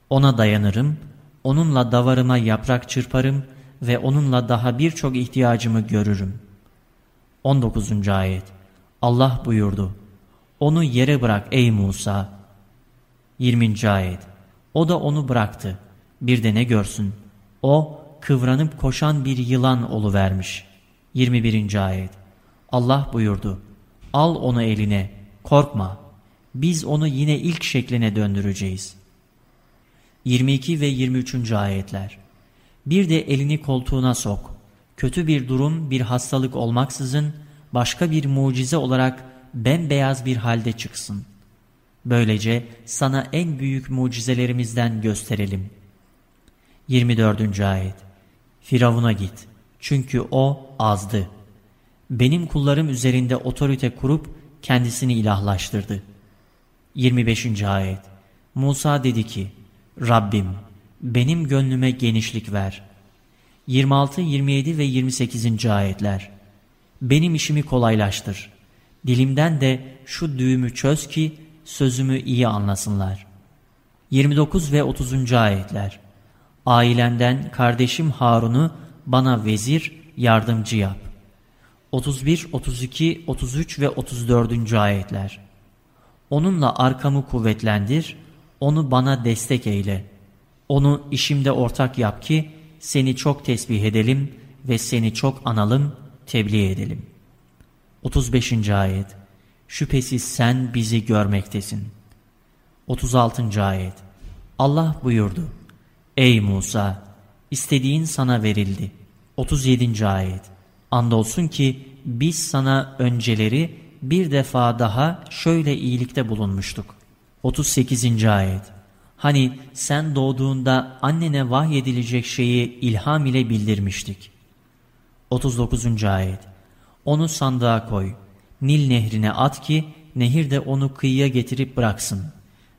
Ona dayanırım, onunla davarıma yaprak çırparım ve onunla daha birçok ihtiyacımı görürüm. 19. Ayet Allah buyurdu, Onu yere bırak ey Musa. 20. Ayet O da onu bıraktı. Bir de ne görsün? O kıvranıp koşan bir yılan oluvermiş. 21. Ayet Allah buyurdu, Al onu eline, korkma. Biz onu yine ilk şekline döndüreceğiz. 22 ve 23. ayetler. Bir de elini koltuğuna sok. Kötü bir durum, bir hastalık olmaksızın başka bir mucize olarak bembeyaz bir halde çıksın. Böylece sana en büyük mucizelerimizden gösterelim. 24. ayet. Firavuna git. Çünkü o azdı. Benim kullarım üzerinde otorite kurup kendisini ilahlaştırdı. 25. ayet Musa dedi ki, Rabbim benim gönlüme genişlik ver. 26, 27 ve 28. ayetler Benim işimi kolaylaştır. Dilimden de şu düğümü çöz ki sözümü iyi anlasınlar. 29 ve 30. ayetler Ailenden kardeşim Harun'u bana vezir, yardımcı yap. 31, 32, 33 ve 34. ayetler. Onunla arkamı kuvvetlendir, onu bana destek eyle. Onu işimde ortak yap ki seni çok tesbih edelim ve seni çok analım, tebliğ edelim. 35. ayet. Şüphesiz sen bizi görmektesin. 36. ayet. Allah buyurdu. Ey Musa! istediğin sana verildi. 37. ayet. Andolsun ki biz sana önceleri bir defa daha şöyle iyilikte bulunmuştuk. 38. ayet. Hani sen doğduğunda annene vahyedilecek şeyi ilham ile bildirmiştik. 39. ayet. Onu sandığa koy. Nil nehrine at ki nehir de onu kıyıya getirip bıraksın.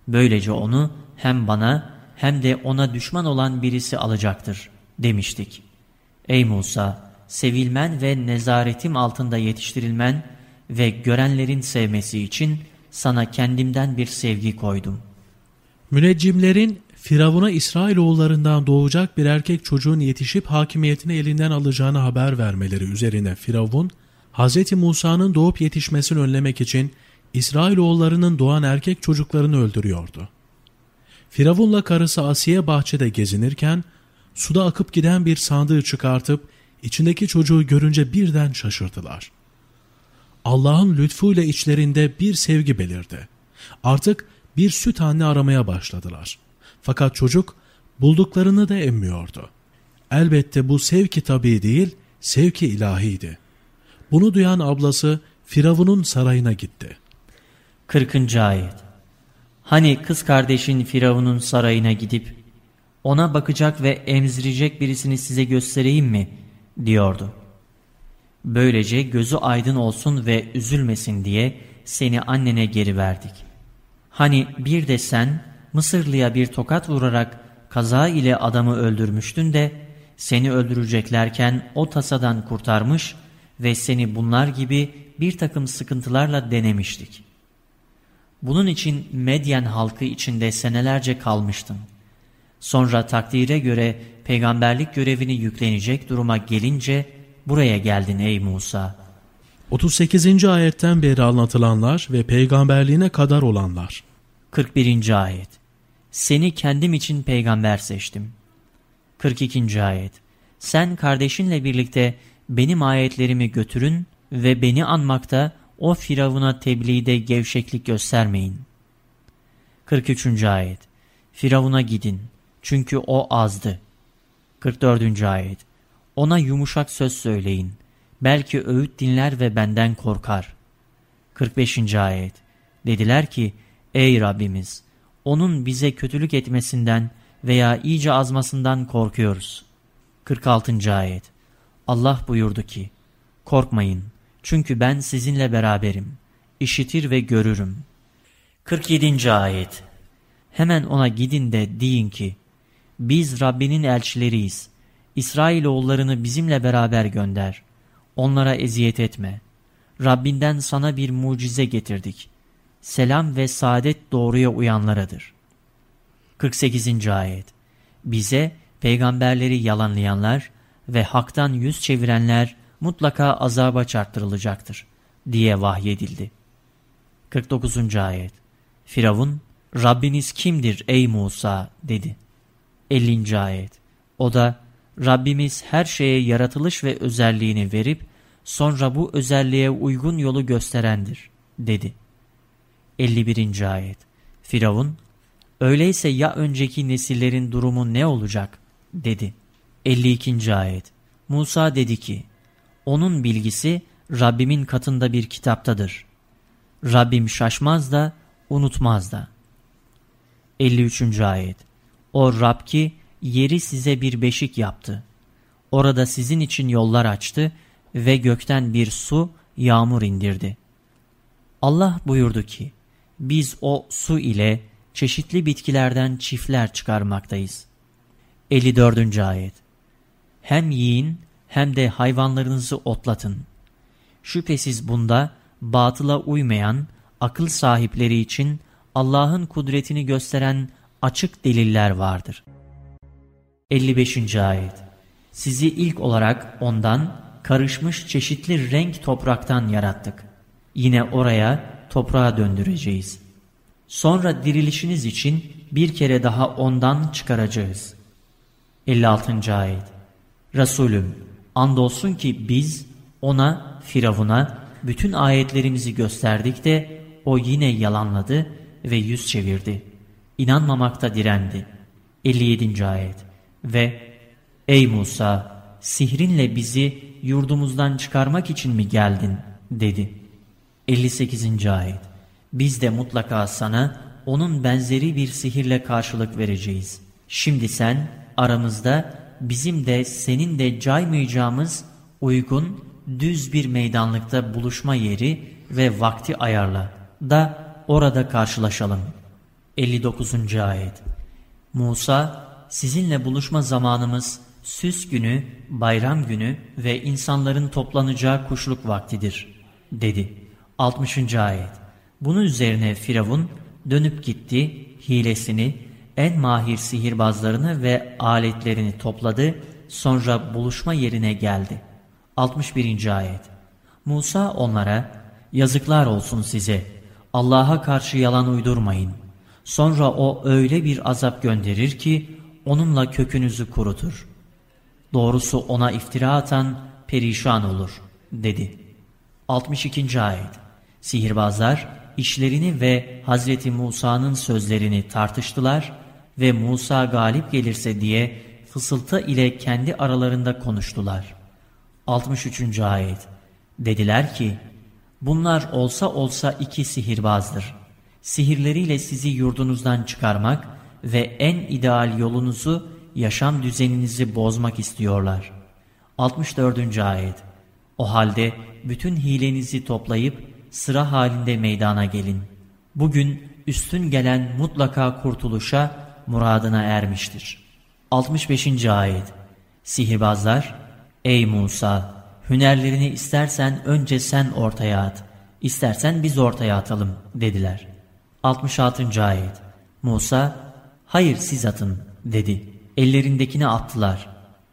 Böylece onu hem bana hem de ona düşman olan birisi alacaktır demiştik. Ey Musa! Sevilmen ve nezaretim altında yetiştirilmen ve görenlerin sevmesi için sana kendimden bir sevgi koydum. Müneccimlerin Firavun'a İsrailoğullarından doğacak bir erkek çocuğun yetişip hakimiyetini elinden alacağını haber vermeleri üzerine Firavun, Hz. Musa'nın doğup yetişmesini önlemek için İsrailoğullarının doğan erkek çocuklarını öldürüyordu. Firavun'la karısı Asiye bahçede gezinirken, suda akıp giden bir sandığı çıkartıp içindeki çocuğu görünce birden şaşırdılar. Allah'ın lütfuyla içlerinde bir sevgi belirdi. Artık bir süt anne aramaya başladılar. Fakat çocuk Bulduklarını da emmiyordu. Elbette bu sevki tabi değil, sevki ilahiydi. Bunu duyan ablası Firavun'un sarayına gitti. 40. Ayet Hani kız kardeşin Firavun'un sarayına gidip ona bakacak ve emzirecek birisini size göstereyim mi? diyordu. Böylece gözü aydın olsun ve üzülmesin diye seni annene geri verdik. Hani bir de sen Mısırlıya bir tokat vurarak kaza ile adamı öldürmüştün de seni öldüreceklerken o tasadan kurtarmış ve seni bunlar gibi bir takım sıkıntılarla denemiştik. Bunun için Medyen halkı içinde senelerce kalmıştın. Sonra takdire göre peygamberlik görevini yüklenecek duruma gelince buraya geldin ey Musa. 38. ayetten beri anlatılanlar ve peygamberliğine kadar olanlar. 41. ayet Seni kendim için peygamber seçtim. 42. ayet Sen kardeşinle birlikte benim ayetlerimi götürün ve beni anmakta o firavuna tebliğde gevşeklik göstermeyin. 43. ayet Firavuna gidin çünkü o azdı. 44. ayet Ona yumuşak söz söyleyin. Belki öğüt dinler ve benden korkar. 45. ayet Dediler ki ey Rabbimiz onun bize kötülük etmesinden veya iyice azmasından korkuyoruz. 46. ayet Allah buyurdu ki korkmayın çünkü ben sizinle beraberim. İşitir ve görürüm. 47. Ayet Hemen ona gidin de deyin ki, biz Rabbinin elçileriyiz. İsrailoğullarını bizimle beraber gönder. Onlara eziyet etme. Rabbinden sana bir mucize getirdik. Selam ve saadet doğruya uyanlaradır. 48. Ayet Bize peygamberleri yalanlayanlar ve haktan yüz çevirenler mutlaka azaba çarptırılacaktır diye vahyedildi. 49. Ayet Firavun, Rabbiniz kimdir ey Musa dedi. 50. Ayet O da, Rabbimiz her şeye yaratılış ve özelliğini verip, sonra bu özelliğe uygun yolu gösterendir dedi. 51. Ayet Firavun, öyleyse ya önceki nesillerin durumu ne olacak dedi. 52. Ayet Musa dedi ki, onun bilgisi Rabbimin katında bir kitaptadır. Rabbim şaşmaz da unutmaz da. 53. Ayet O Rab ki yeri size bir beşik yaptı. Orada sizin için yollar açtı ve gökten bir su, yağmur indirdi. Allah buyurdu ki, biz o su ile çeşitli bitkilerden çiftler çıkarmaktayız. 54. Ayet Hem yiyin hem de hayvanlarınızı otlatın. Şüphesiz bunda batıla uymayan akıl sahipleri için Allah'ın kudretini gösteren açık deliller vardır. 55. Ayet Sizi ilk olarak ondan karışmış çeşitli renk topraktan yarattık. Yine oraya toprağa döndüreceğiz. Sonra dirilişiniz için bir kere daha ondan çıkaracağız. 56. Ayet Resulüm Andolsun ki biz ona, Firavun'a bütün ayetlerimizi gösterdik de o yine yalanladı ve yüz çevirdi. İnanmamakta direndi. 57. Ayet Ve Ey Musa! Sihrinle bizi yurdumuzdan çıkarmak için mi geldin? dedi. 58. Ayet Biz de mutlaka sana onun benzeri bir sihirle karşılık vereceğiz. Şimdi sen aramızda bizim de senin de caymayacağımız uygun düz bir meydanlıkta buluşma yeri ve vakti ayarla da orada karşılaşalım. 59. Ayet Musa sizinle buluşma zamanımız süs günü, bayram günü ve insanların toplanacağı kuşluk vaktidir dedi. 60. Ayet Bunun üzerine Firavun dönüp gitti, hilesini, en mahir sihirbazlarını ve aletlerini topladı, sonra buluşma yerine geldi. 61. Ayet Musa onlara, yazıklar olsun size, Allah'a karşı yalan uydurmayın. Sonra o öyle bir azap gönderir ki, onunla kökünüzü kurutur. Doğrusu ona iftira atan perişan olur, dedi. 62. Ayet Sihirbazlar işlerini ve Hazreti Musa'nın sözlerini tartıştılar ve Musa galip gelirse diye fısıltı ile kendi aralarında konuştular. 63. Ayet Dediler ki, bunlar olsa olsa iki sihirbazdır. Sihirleriyle sizi yurdunuzdan çıkarmak ve en ideal yolunuzu, yaşam düzeninizi bozmak istiyorlar. 64. Ayet O halde bütün hilenizi toplayıp sıra halinde meydana gelin. Bugün üstün gelen mutlaka kurtuluşa, muradına ermiştir. 65. Ayet Sihirbazlar, Ey Musa! Hünerlerini istersen önce sen ortaya at, istersen biz ortaya atalım dediler. 66. Ayet Musa, hayır siz atın dedi. Ellerindekini attılar.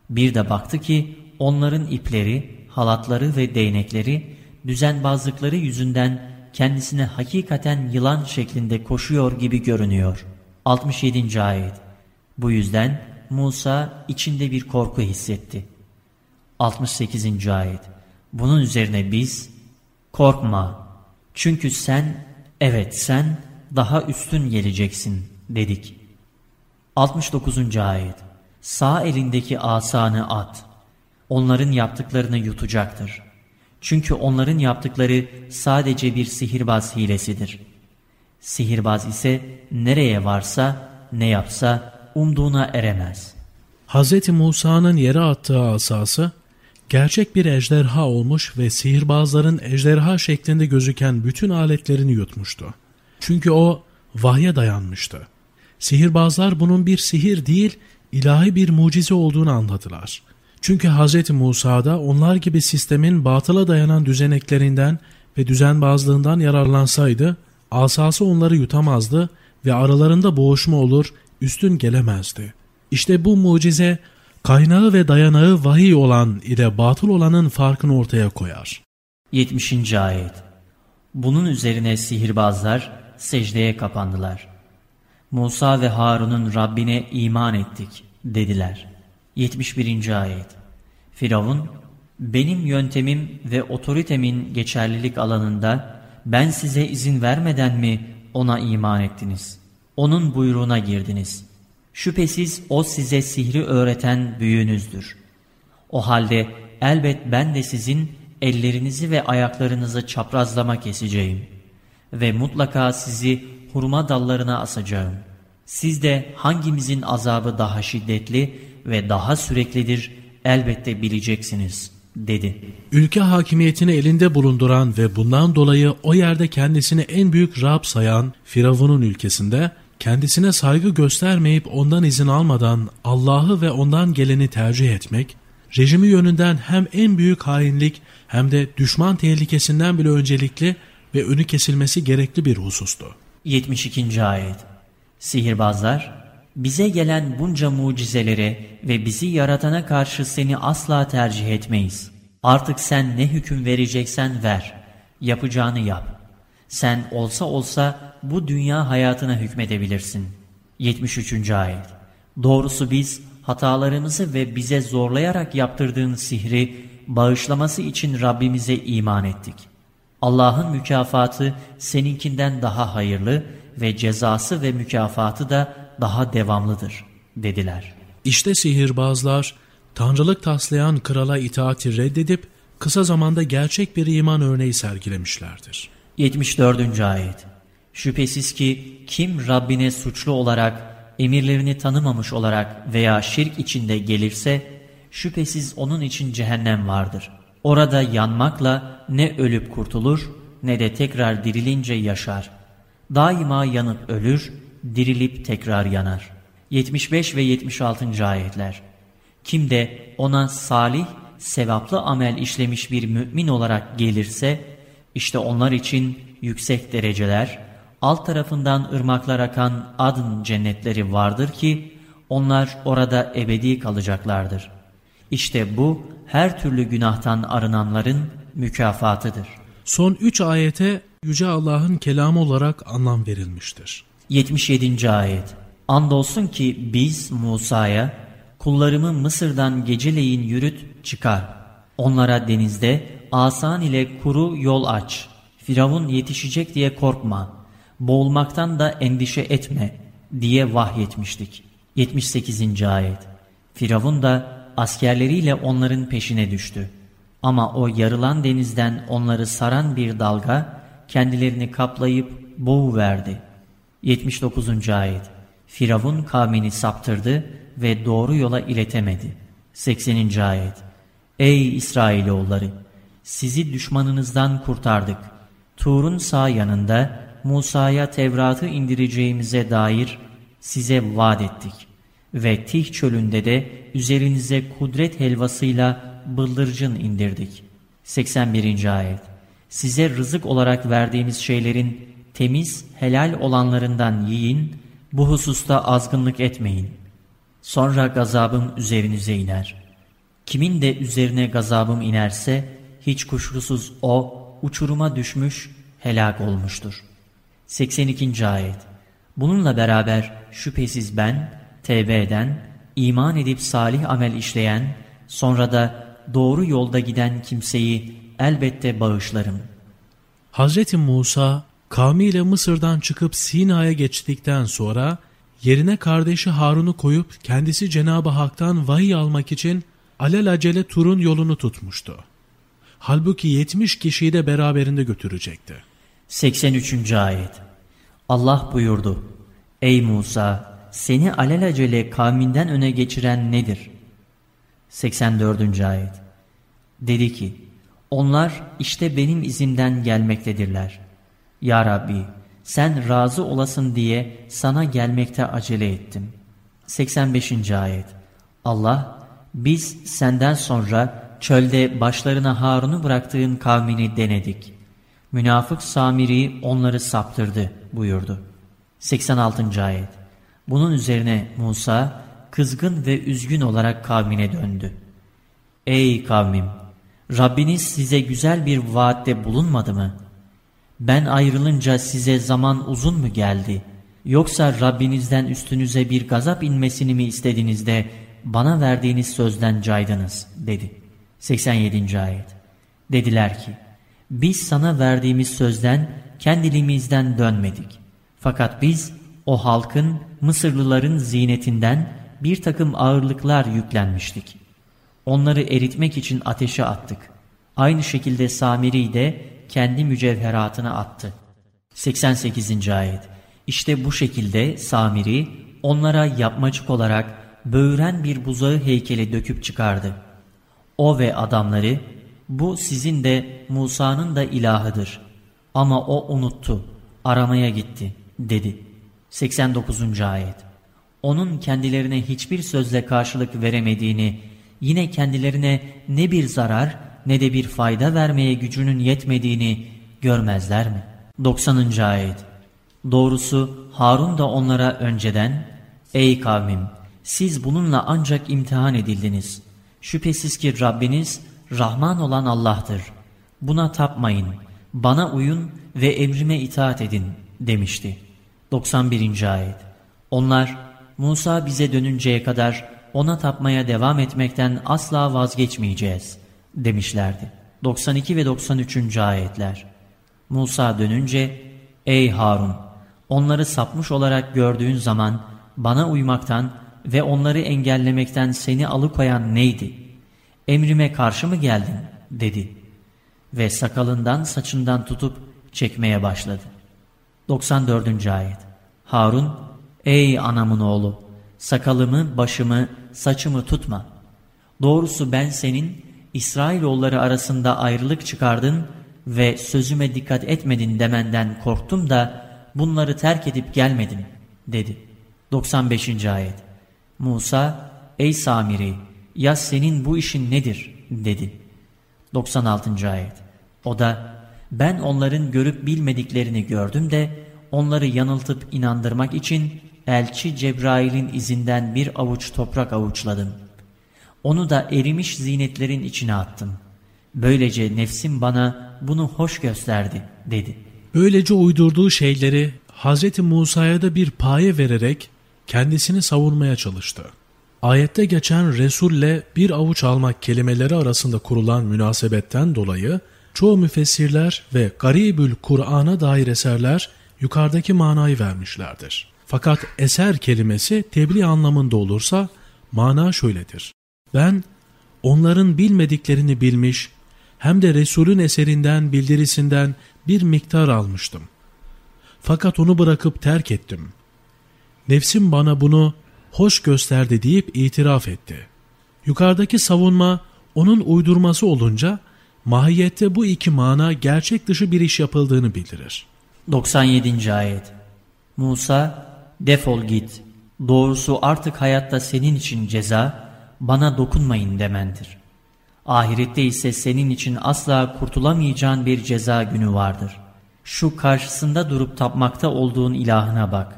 Bir de baktı ki onların ipleri, halatları ve değnekleri düzenbazlıkları yüzünden kendisine hakikaten yılan şeklinde koşuyor gibi görünüyor. 67. Ayet Bu yüzden Musa içinde bir korku hissetti. 68. Ayet Bunun üzerine biz korkma çünkü sen evet sen daha üstün geleceksin dedik. 69. Ayet Sağ elindeki asanı at. Onların yaptıklarını yutacaktır. Çünkü onların yaptıkları sadece bir sihirbaz hilesidir. Sihirbaz ise nereye varsa ne yapsa umduğuna eremez. Hz. Musa'nın yere attığı asası gerçek bir ejderha olmuş ve sihirbazların ejderha şeklinde gözüken bütün aletlerini yutmuştu. Çünkü o vahye dayanmıştı. Sihirbazlar bunun bir sihir değil, ilahi bir mucize olduğunu anladılar. Çünkü Hz. Musa'da onlar gibi sistemin batıla dayanan düzeneklerinden ve düzenbazlığından yararlansaydı, asası onları yutamazdı ve aralarında boğuşma olur, üstün gelemezdi. İşte bu mucize, kaynağı ve dayanağı vahiy olan ile batıl olanın farkını ortaya koyar. 70. Ayet Bunun üzerine sihirbazlar secdeye kapandılar. Musa ve Harun'un Rabbine iman ettik dediler. 71. Ayet Firavun, benim yöntemim ve otoritemin geçerlilik alanında ben size izin vermeden mi ona iman ettiniz? Onun buyruğuna girdiniz. Şüphesiz o size sihri öğreten büyüğünüzdür. O halde elbet ben de sizin ellerinizi ve ayaklarınızı çaprazlama keseceğim. Ve mutlaka sizi hurma dallarına asacağım. Siz de hangimizin azabı daha şiddetli ve daha süreklidir elbette bileceksiniz dedi. Ülke hakimiyetini elinde bulunduran ve bundan dolayı o yerde kendisini en büyük Rab sayan Firavun'un ülkesinde kendisine saygı göstermeyip ondan izin almadan Allah'ı ve ondan geleni tercih etmek, rejimi yönünden hem en büyük hainlik hem de düşman tehlikesinden bile öncelikli ve önü kesilmesi gerekli bir husustu. 72. Ayet Sihirbazlar, bize gelen bunca mucizeleri ve bizi yaratana karşı seni asla tercih etmeyiz. Artık sen ne hüküm vereceksen ver, yapacağını yap. Sen olsa olsa bu dünya hayatına hükmedebilirsin. 73. Ayet Doğrusu biz hatalarımızı ve bize zorlayarak yaptırdığın sihri bağışlaması için Rabbimize iman ettik. Allah'ın mükafatı seninkinden daha hayırlı ve cezası ve mükafatı da daha devamlıdır dediler. İşte sihirbazlar tanrılık taslayan krala itaati reddedip kısa zamanda gerçek bir iman örneği sergilemişlerdir. 74. Ayet Şüphesiz ki kim Rabbine suçlu olarak, emirlerini tanımamış olarak veya şirk içinde gelirse, şüphesiz onun için cehennem vardır. Orada yanmakla ne ölüp kurtulur ne de tekrar dirilince yaşar. Daima yanıp ölür, dirilip tekrar yanar. 75 ve 76. ayetler Kim de ona salih, sevaplı amel işlemiş bir mümin olarak gelirse, işte onlar için yüksek dereceler, alt tarafından ırmaklar akan adın cennetleri vardır ki, onlar orada ebedi kalacaklardır. İşte bu her türlü günahtan arınanların mükafatıdır. Son üç ayete Yüce Allah'ın kelamı olarak anlam verilmiştir. 77. Ayet Andolsun ki biz Musa'ya kullarımı Mısır'dan geceleyin yürüt çıkar. Onlara denizde asan ile kuru yol aç. Firavun yetişecek diye korkma. Boğulmaktan da endişe etme. diye vahyetmiştik. 78. Ayet Firavun da askerleriyle onların peşine düştü. Ama o yarılan denizden onları saran bir dalga kendilerini kaplayıp boğuverdi. 79. Ayet Firavun kavmini saptırdı ve doğru yola iletemedi. 80. Ayet Ey İsrailoğulları! Sizi düşmanınızdan kurtardık. Tur'un sağ yanında Musa'ya Tevrat'ı indireceğimize dair size vaat ettik. Ve Tih çölünde de üzerinize kudret helvasıyla bıldırcın indirdik. 81. Ayet Size rızık olarak verdiğimiz şeylerin temiz, helal olanlarından yiyin, bu hususta azgınlık etmeyin. Sonra gazabım üzerinize iner. Kimin de üzerine gazabım inerse, hiç kuşkusuz o, uçuruma düşmüş, helak olmuştur. 82. Ayet Bununla beraber şüphesiz ben, tevbe eden, iman edip salih amel işleyen, sonra da doğru yolda giden kimseyi elbette bağışlarım. Hazreti Musa kavmiyle Mısır'dan çıkıp Sina'ya geçtikten sonra yerine kardeşi Harun'u koyup kendisi Cenab-ı Hak'tan vahiy almak için alelacele Tur'un yolunu tutmuştu. Halbuki 70 kişiyi de beraberinde götürecekti. 83. Ayet Allah buyurdu. Ey Musa! Seni alelacele kavminden öne geçiren nedir? 84. Ayet Dedi ki, onlar işte benim izimden gelmektedirler. Ya Rabbi, sen razı olasın diye sana gelmekte acele ettim. 85. Ayet Allah, biz senden sonra çölde başlarına Harun'u bıraktığın kavmini denedik. Münafık Samiri onları saptırdı buyurdu. 86. Ayet Bunun üzerine Musa kızgın ve üzgün olarak kavmine döndü. Ey kavmim! Rabbiniz size güzel bir vaatte bulunmadı mı? Ben ayrılınca size zaman uzun mu geldi? Yoksa Rabbinizden üstünüze bir gazap inmesini mi istediniz de bana verdiğiniz sözden caydınız dedi. 87. Ayet Dediler ki, biz sana verdiğimiz sözden kendiliğimizden dönmedik. Fakat biz o halkın Mısırlıların zinetinden bir takım ağırlıklar yüklenmiştik. Onları eritmek için ateşe attık. Aynı şekilde Samiri de kendi mücevheratını attı. 88. Ayet İşte bu şekilde Samiri onlara yapmacık olarak böğüren bir buzağı heykeli döküp çıkardı. O ve adamları bu sizin de Musa'nın da ilahıdır. Ama o unuttu, aramaya gitti dedi. 89. Ayet Onun kendilerine hiçbir sözle karşılık veremediğini, yine kendilerine ne bir zarar ne de bir fayda vermeye gücünün yetmediğini görmezler mi? 90. Ayet Doğrusu Harun da onlara önceden, Ey kavmim! Siz bununla ancak imtihan edildiniz. Şüphesiz ki Rabbiniz Rahman olan Allah'tır. Buna tapmayın, bana uyun ve emrime itaat edin demişti. 91. Ayet Onlar Musa bize dönünceye kadar ona tapmaya devam etmekten asla vazgeçmeyeceğiz demişlerdi. 92 ve 93. ayetler Musa dönünce Ey Harun! Onları sapmış olarak gördüğün zaman bana uymaktan ve onları engellemekten seni alıkoyan neydi? Emrime karşı mı geldin? dedi. Ve sakalından saçından tutup çekmeye başladı. 94. ayet Harun, ey anamın oğlu, sakalımı, başımı, saçımı tutma. Doğrusu ben senin İsrailoğulları arasında ayrılık çıkardın ve sözüme dikkat etmedin demenden korktum da bunları terk edip gelmedim dedi. 95. ayet Musa, ey Samiri, ya senin bu işin nedir dedi. 96. ayet O da ben onların görüp bilmediklerini gördüm de onları yanıltıp inandırmak için elçi Cebrail'in izinden bir avuç toprak avuçladım. Onu da erimiş zinetlerin içine attım. Böylece nefsim bana bunu hoş gösterdi dedi. Böylece uydurduğu şeyleri Hz. Musa'ya da bir paye vererek kendisini savunmaya çalıştı. Ayette geçen Resul'le bir avuç almak kelimeleri arasında kurulan münasebetten dolayı çoğu müfessirler ve Garibül Kur'an'a dair eserler yukarıdaki manayı vermişlerdir. Fakat eser kelimesi tebliğ anlamında olursa mana şöyledir. Ben onların bilmediklerini bilmiş hem de Resulün eserinden bildirisinden bir miktar almıştım. Fakat onu bırakıp terk ettim. Nefsim bana bunu hoş gösterdi deyip itiraf etti. Yukarıdaki savunma onun uydurması olunca mahiyette bu iki mana gerçek dışı bir iş yapıldığını bildirir. 97. Ayet Musa defol git. Doğrusu artık hayatta senin için ceza, bana dokunmayın demendir. Ahirette ise senin için asla kurtulamayacağın bir ceza günü vardır. Şu karşısında durup tapmakta olduğun ilahına bak.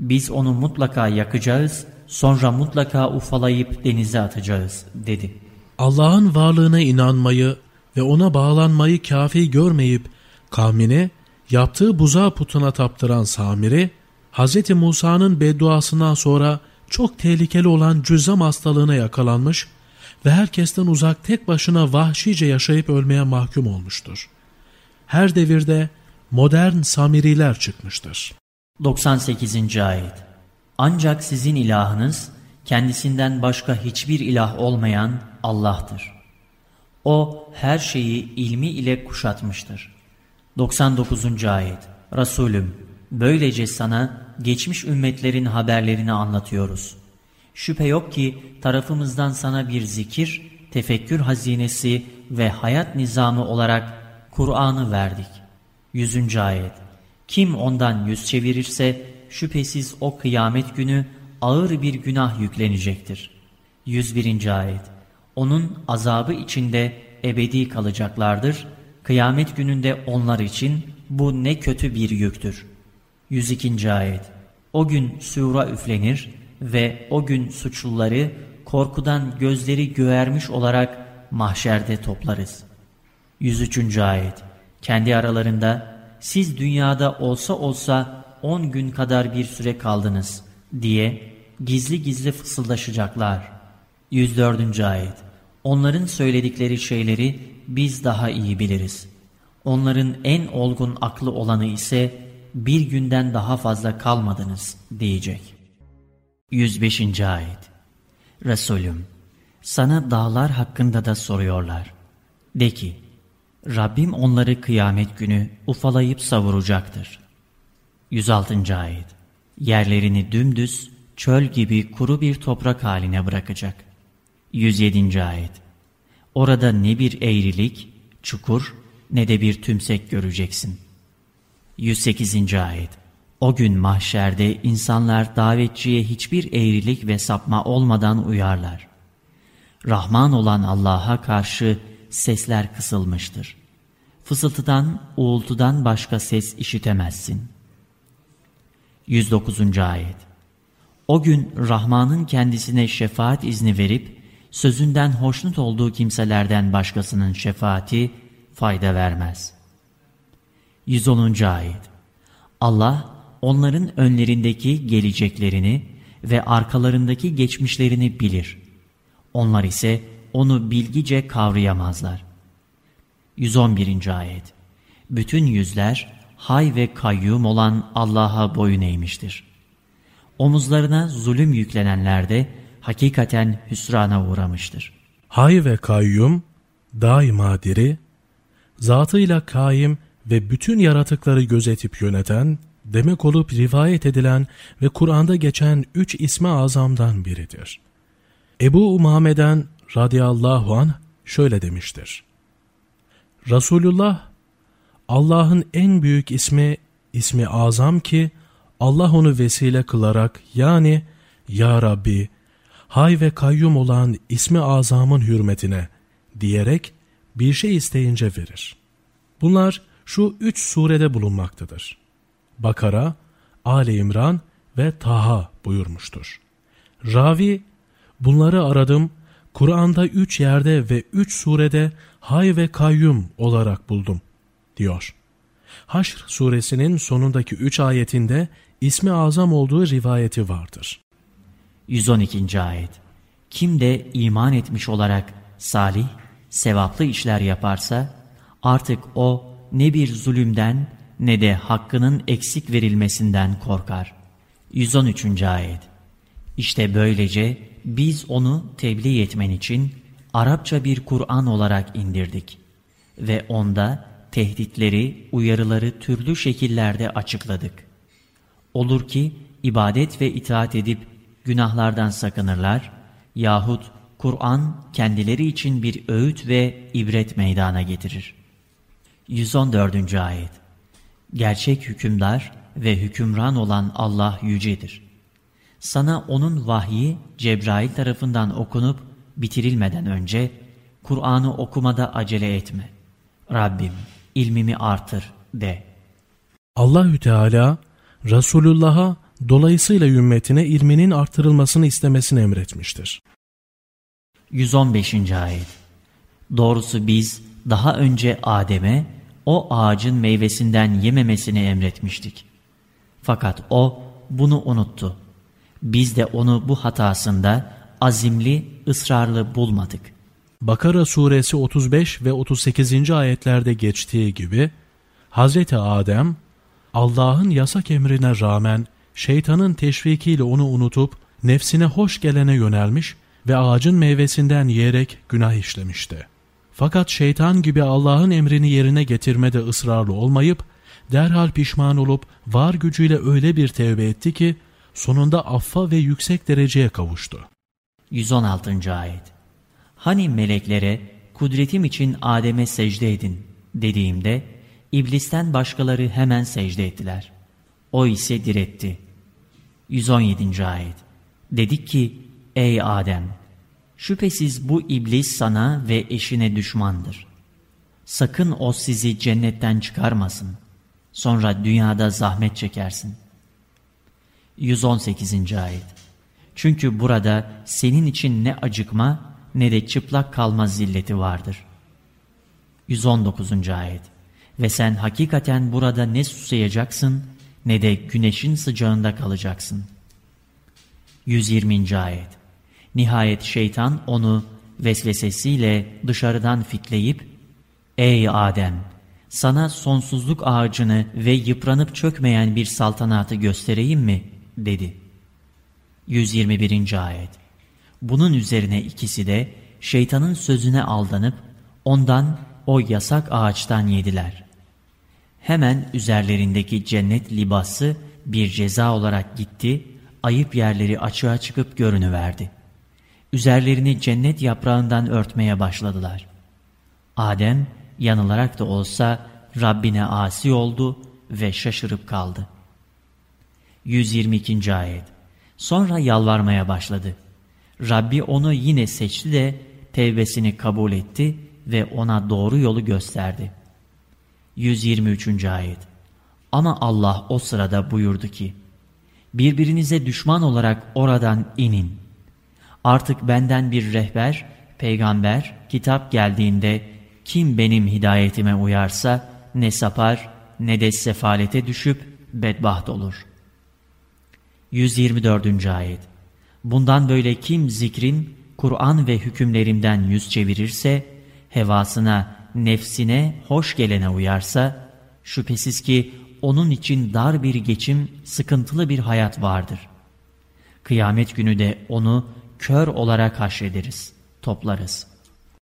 Biz onu mutlaka yakacağız, sonra mutlaka ufalayıp denize atacağız dedi. Allah'ın varlığına inanmayı ve ona bağlanmayı kafi görmeyip kavmine yaptığı buza putuna taptıran Samiri, Hz. Musa'nın bedduasından sonra çok tehlikeli olan cüzzam hastalığına yakalanmış ve herkesten uzak tek başına vahşice yaşayıp ölmeye mahkum olmuştur. Her devirde modern Samiriler çıkmıştır. 98. Ayet Ancak sizin ilahınız kendisinden başka hiçbir ilah olmayan Allah'tır. O her şeyi ilmi ile kuşatmıştır. 99. Ayet Resulüm böylece sana geçmiş ümmetlerin haberlerini anlatıyoruz. Şüphe yok ki tarafımızdan sana bir zikir, tefekkür hazinesi ve hayat nizamı olarak Kur'an'ı verdik. 100. Ayet Kim ondan yüz çevirirse şüphesiz o kıyamet günü ağır bir günah yüklenecektir. 101. Ayet Onun azabı içinde ebedi kalacaklardır. Kıyamet gününde onlar için bu ne kötü bir yüktür. 102. Ayet O gün sura üflenir ve o gün suçluları korkudan gözleri göğermiş olarak mahşerde toplarız. 103. Ayet Kendi aralarında siz dünyada olsa olsa on gün kadar bir süre kaldınız diye gizli gizli fısıldaşacaklar. 104. Ayet Onların söyledikleri şeyleri biz daha iyi biliriz. Onların en olgun aklı olanı ise bir günden daha fazla kalmadınız diyecek. 105. Ayet Resulüm, sana dağlar hakkında da soruyorlar. De ki, Rabbim onları kıyamet günü ufalayıp savuracaktır. 106. Ayet Yerlerini dümdüz, çöl gibi kuru bir toprak haline bırakacak. 107. Ayet Orada ne bir eğrilik, çukur ne de bir tümsek göreceksin. 108. Ayet O gün mahşerde insanlar davetçiye hiçbir eğrilik ve sapma olmadan uyarlar. Rahman olan Allah'a karşı sesler kısılmıştır. Fısıltıdan, uğultudan başka ses işitemezsin. 109. Ayet O gün Rahman'ın kendisine şefaat izni verip, sözünden hoşnut olduğu kimselerden başkasının şefaati fayda vermez. 110. Ayet Allah onların önlerindeki geleceklerini ve arkalarındaki geçmişlerini bilir. Onlar ise onu bilgice kavrayamazlar. 111. Ayet Bütün yüzler hay ve kayyum olan Allah'a boyun eğmiştir. Omuzlarına zulüm yüklenenler de hakikaten hüsrana uğramıştır. Hay ve kayyum, daima diri, zatıyla kaim ve bütün yaratıkları gözetip yöneten, demek olup rivayet edilen ve Kur'an'da geçen üç ismi azamdan biridir. Ebu Umame'den radıyallahu anh şöyle demiştir. Resulullah, Allah'ın en büyük ismi, ismi azam ki, Allah onu vesile kılarak yani Ya Rabbi, hay ve kayyum olan ismi azamın hürmetine diyerek bir şey isteyince verir. Bunlar şu üç surede bulunmaktadır. Bakara, Ali İmran ve Taha buyurmuştur. Ravi, bunları aradım, Kur'an'da üç yerde ve üç surede hay ve kayyum olarak buldum, diyor. Haşr suresinin sonundaki üç ayetinde ismi azam olduğu rivayeti vardır. 112. Ayet Kim de iman etmiş olarak salih, sevaplı işler yaparsa, artık o ne bir zulümden ne de hakkının eksik verilmesinden korkar. 113. Ayet İşte böylece biz onu tebliğ etmen için Arapça bir Kur'an olarak indirdik ve onda tehditleri, uyarıları türlü şekillerde açıkladık. Olur ki ibadet ve itaat edip günahlardan sakınırlar yahut Kur'an kendileri için bir öğüt ve ibret meydana getirir. 114. Ayet Gerçek hükümdar ve hükümran olan Allah yücedir. Sana onun vahyi Cebrail tarafından okunup bitirilmeden önce Kur'an'ı okumada acele etme. Rabbim ilmimi artır de. Allahü Teala Resulullah'a dolayısıyla ümmetine ilminin artırılmasını istemesini emretmiştir. 115. Ayet Doğrusu biz daha önce Adem'e o ağacın meyvesinden yememesini emretmiştik. Fakat o bunu unuttu. Biz de onu bu hatasında azimli, ısrarlı bulmadık. Bakara suresi 35 ve 38. ayetlerde geçtiği gibi Hazreti Adem Allah'ın yasak emrine rağmen şeytanın teşvikiyle onu unutup nefsine hoş gelene yönelmiş ve ağacın meyvesinden yiyerek günah işlemişti. Fakat şeytan gibi Allah'ın emrini yerine getirmede ısrarlı olmayıp derhal pişman olup var gücüyle öyle bir tevbe etti ki sonunda affa ve yüksek dereceye kavuştu. 116. Ayet Hani meleklere kudretim için Adem'e secde edin dediğimde iblisten başkaları hemen secde ettiler. O ise diretti. 117. Ayet Dedik ki ey Adem şüphesiz bu iblis sana ve eşine düşmandır. Sakın o sizi cennetten çıkarmasın. Sonra dünyada zahmet çekersin. 118. Ayet Çünkü burada senin için ne acıkma ne de çıplak kalma zilleti vardır. 119. Ayet Ve sen hakikaten burada ne susayacaksın ne de güneşin sıcağında kalacaksın. 120. Ayet Nihayet şeytan onu vesvesesiyle dışarıdan fitleyip Ey Adem! Sana sonsuzluk ağacını ve yıpranıp çökmeyen bir saltanatı göstereyim mi? dedi. 121. Ayet Bunun üzerine ikisi de şeytanın sözüne aldanıp ondan o yasak ağaçtan yediler. Hemen üzerlerindeki cennet libası bir ceza olarak gitti, ayıp yerleri açığa çıkıp görünüverdi. Üzerlerini cennet yaprağından örtmeye başladılar. Adem yanılarak da olsa Rabbine asi oldu ve şaşırıp kaldı. 122. Ayet Sonra yalvarmaya başladı. Rabbi onu yine seçti de tevbesini kabul etti ve ona doğru yolu gösterdi. 123. Ayet Ama Allah o sırada buyurdu ki, Birbirinize düşman olarak oradan inin. Artık benden bir rehber, peygamber, kitap geldiğinde kim benim hidayetime uyarsa ne sapar ne de sefalete düşüp bedbaht olur. 124. Ayet Bundan böyle kim zikrin, Kur'an ve hükümlerimden yüz çevirirse, hevasına, nefsine, hoş gelene uyarsa, şüphesiz ki onun için dar bir geçim, sıkıntılı bir hayat vardır. Kıyamet günü de onu kör olarak haşrederiz, toplarız.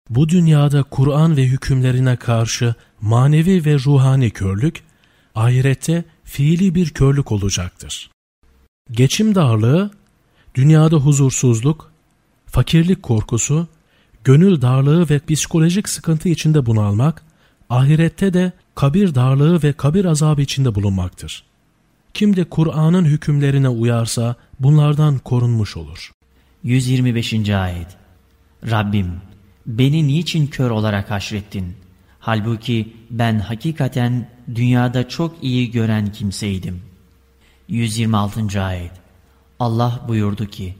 Bu dünyada Kur'an ve hükümlerine karşı manevi ve ruhani körlük, ahirette fiili bir körlük olacaktır. Geçim darlığı, dünyada huzursuzluk, fakirlik korkusu, gönül darlığı ve psikolojik sıkıntı içinde bunalmak, ahirette de kabir darlığı ve kabir azabı içinde bulunmaktır. Kim de Kur'an'ın hükümlerine uyarsa bunlardan korunmuş olur. 125. Ayet Rabbim beni niçin kör olarak haşrettin? Halbuki ben hakikaten dünyada çok iyi gören kimseydim. 126. Ayet Allah buyurdu ki,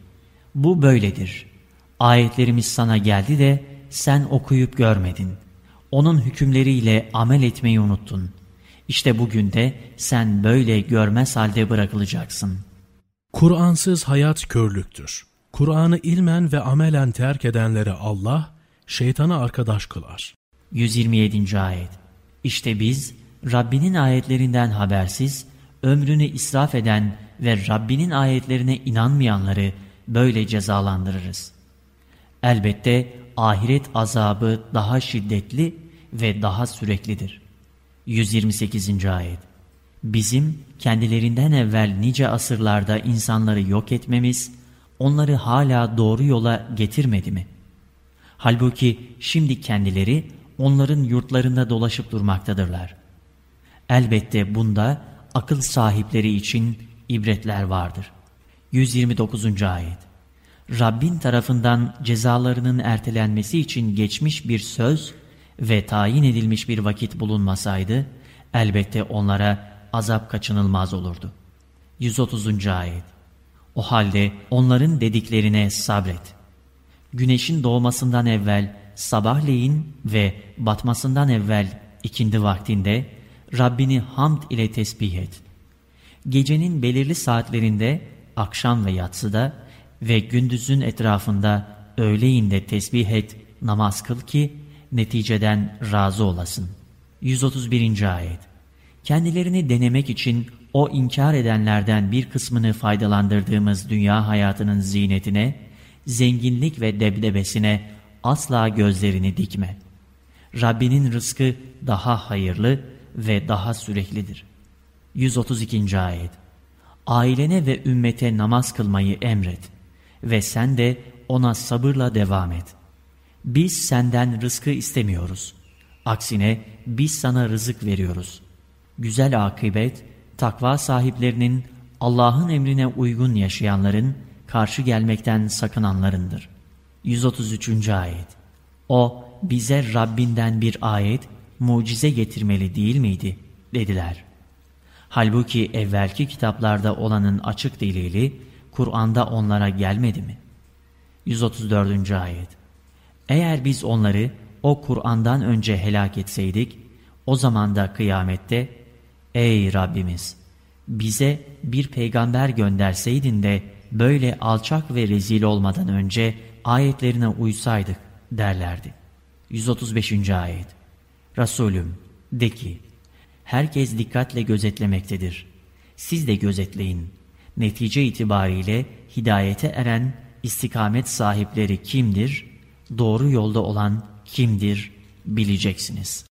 Bu böyledir. Ayetlerimiz sana geldi de sen okuyup görmedin. Onun hükümleriyle amel etmeyi unuttun. İşte bugün de sen böyle görmez halde bırakılacaksın. Kur'ansız hayat körlüktür. Kur'an'ı ilmen ve amelen terk edenleri Allah, şeytana arkadaş kılar. 127. Ayet İşte biz Rabbinin ayetlerinden habersiz, ömrünü israf eden ve Rabbinin ayetlerine inanmayanları böyle cezalandırırız. Elbette ahiret azabı daha şiddetli ve daha süreklidir. 128. Ayet Bizim kendilerinden evvel nice asırlarda insanları yok etmemiz, onları hala doğru yola getirmedi mi? Halbuki şimdi kendileri onların yurtlarında dolaşıp durmaktadırlar. Elbette bunda akıl sahipleri için ibretler vardır. 129. Ayet Rabbin tarafından cezalarının ertelenmesi için geçmiş bir söz ve tayin edilmiş bir vakit bulunmasaydı, elbette onlara azap kaçınılmaz olurdu. 130. Ayet O halde onların dediklerine sabret. Güneşin doğmasından evvel sabahleyin ve batmasından evvel ikindi vaktinde Rabbini hamd ile tesbih et. Gecenin belirli saatlerinde akşam ve yatsıda ve gündüzün etrafında öğleyinde tesbih et, namaz kıl ki neticeden razı olasın. 131. Ayet Kendilerini denemek için o inkar edenlerden bir kısmını faydalandırdığımız dünya hayatının zinetine, zenginlik ve debdebesine asla gözlerini dikme. Rabbinin rızkı daha hayırlı ve daha süreklidir. 132. Ayet Ailene ve ümmete namaz kılmayı emret ve sen de ona sabırla devam et. Biz senden rızkı istemiyoruz. Aksine biz sana rızık veriyoruz. Güzel akıbet, takva sahiplerinin, Allah'ın emrine uygun yaşayanların, karşı gelmekten sakınanlarındır. 133. Ayet O bize Rabbinden bir ayet, mucize getirmeli değil miydi? dediler. Halbuki evvelki kitaplarda olanın açık delili, Kur'an'da onlara gelmedi mi? 134. Ayet Eğer biz onları o Kur'an'dan önce helak etseydik, o zaman da kıyamette, Ey Rabbimiz! Bize bir peygamber gönderseydin de böyle alçak ve rezil olmadan önce ayetlerine uysaydık derlerdi. 135. Ayet Resulüm de ki, herkes dikkatle gözetlemektedir. Siz de gözetleyin. Netice itibariyle hidayete eren istikamet sahipleri kimdir, doğru yolda olan kimdir bileceksiniz.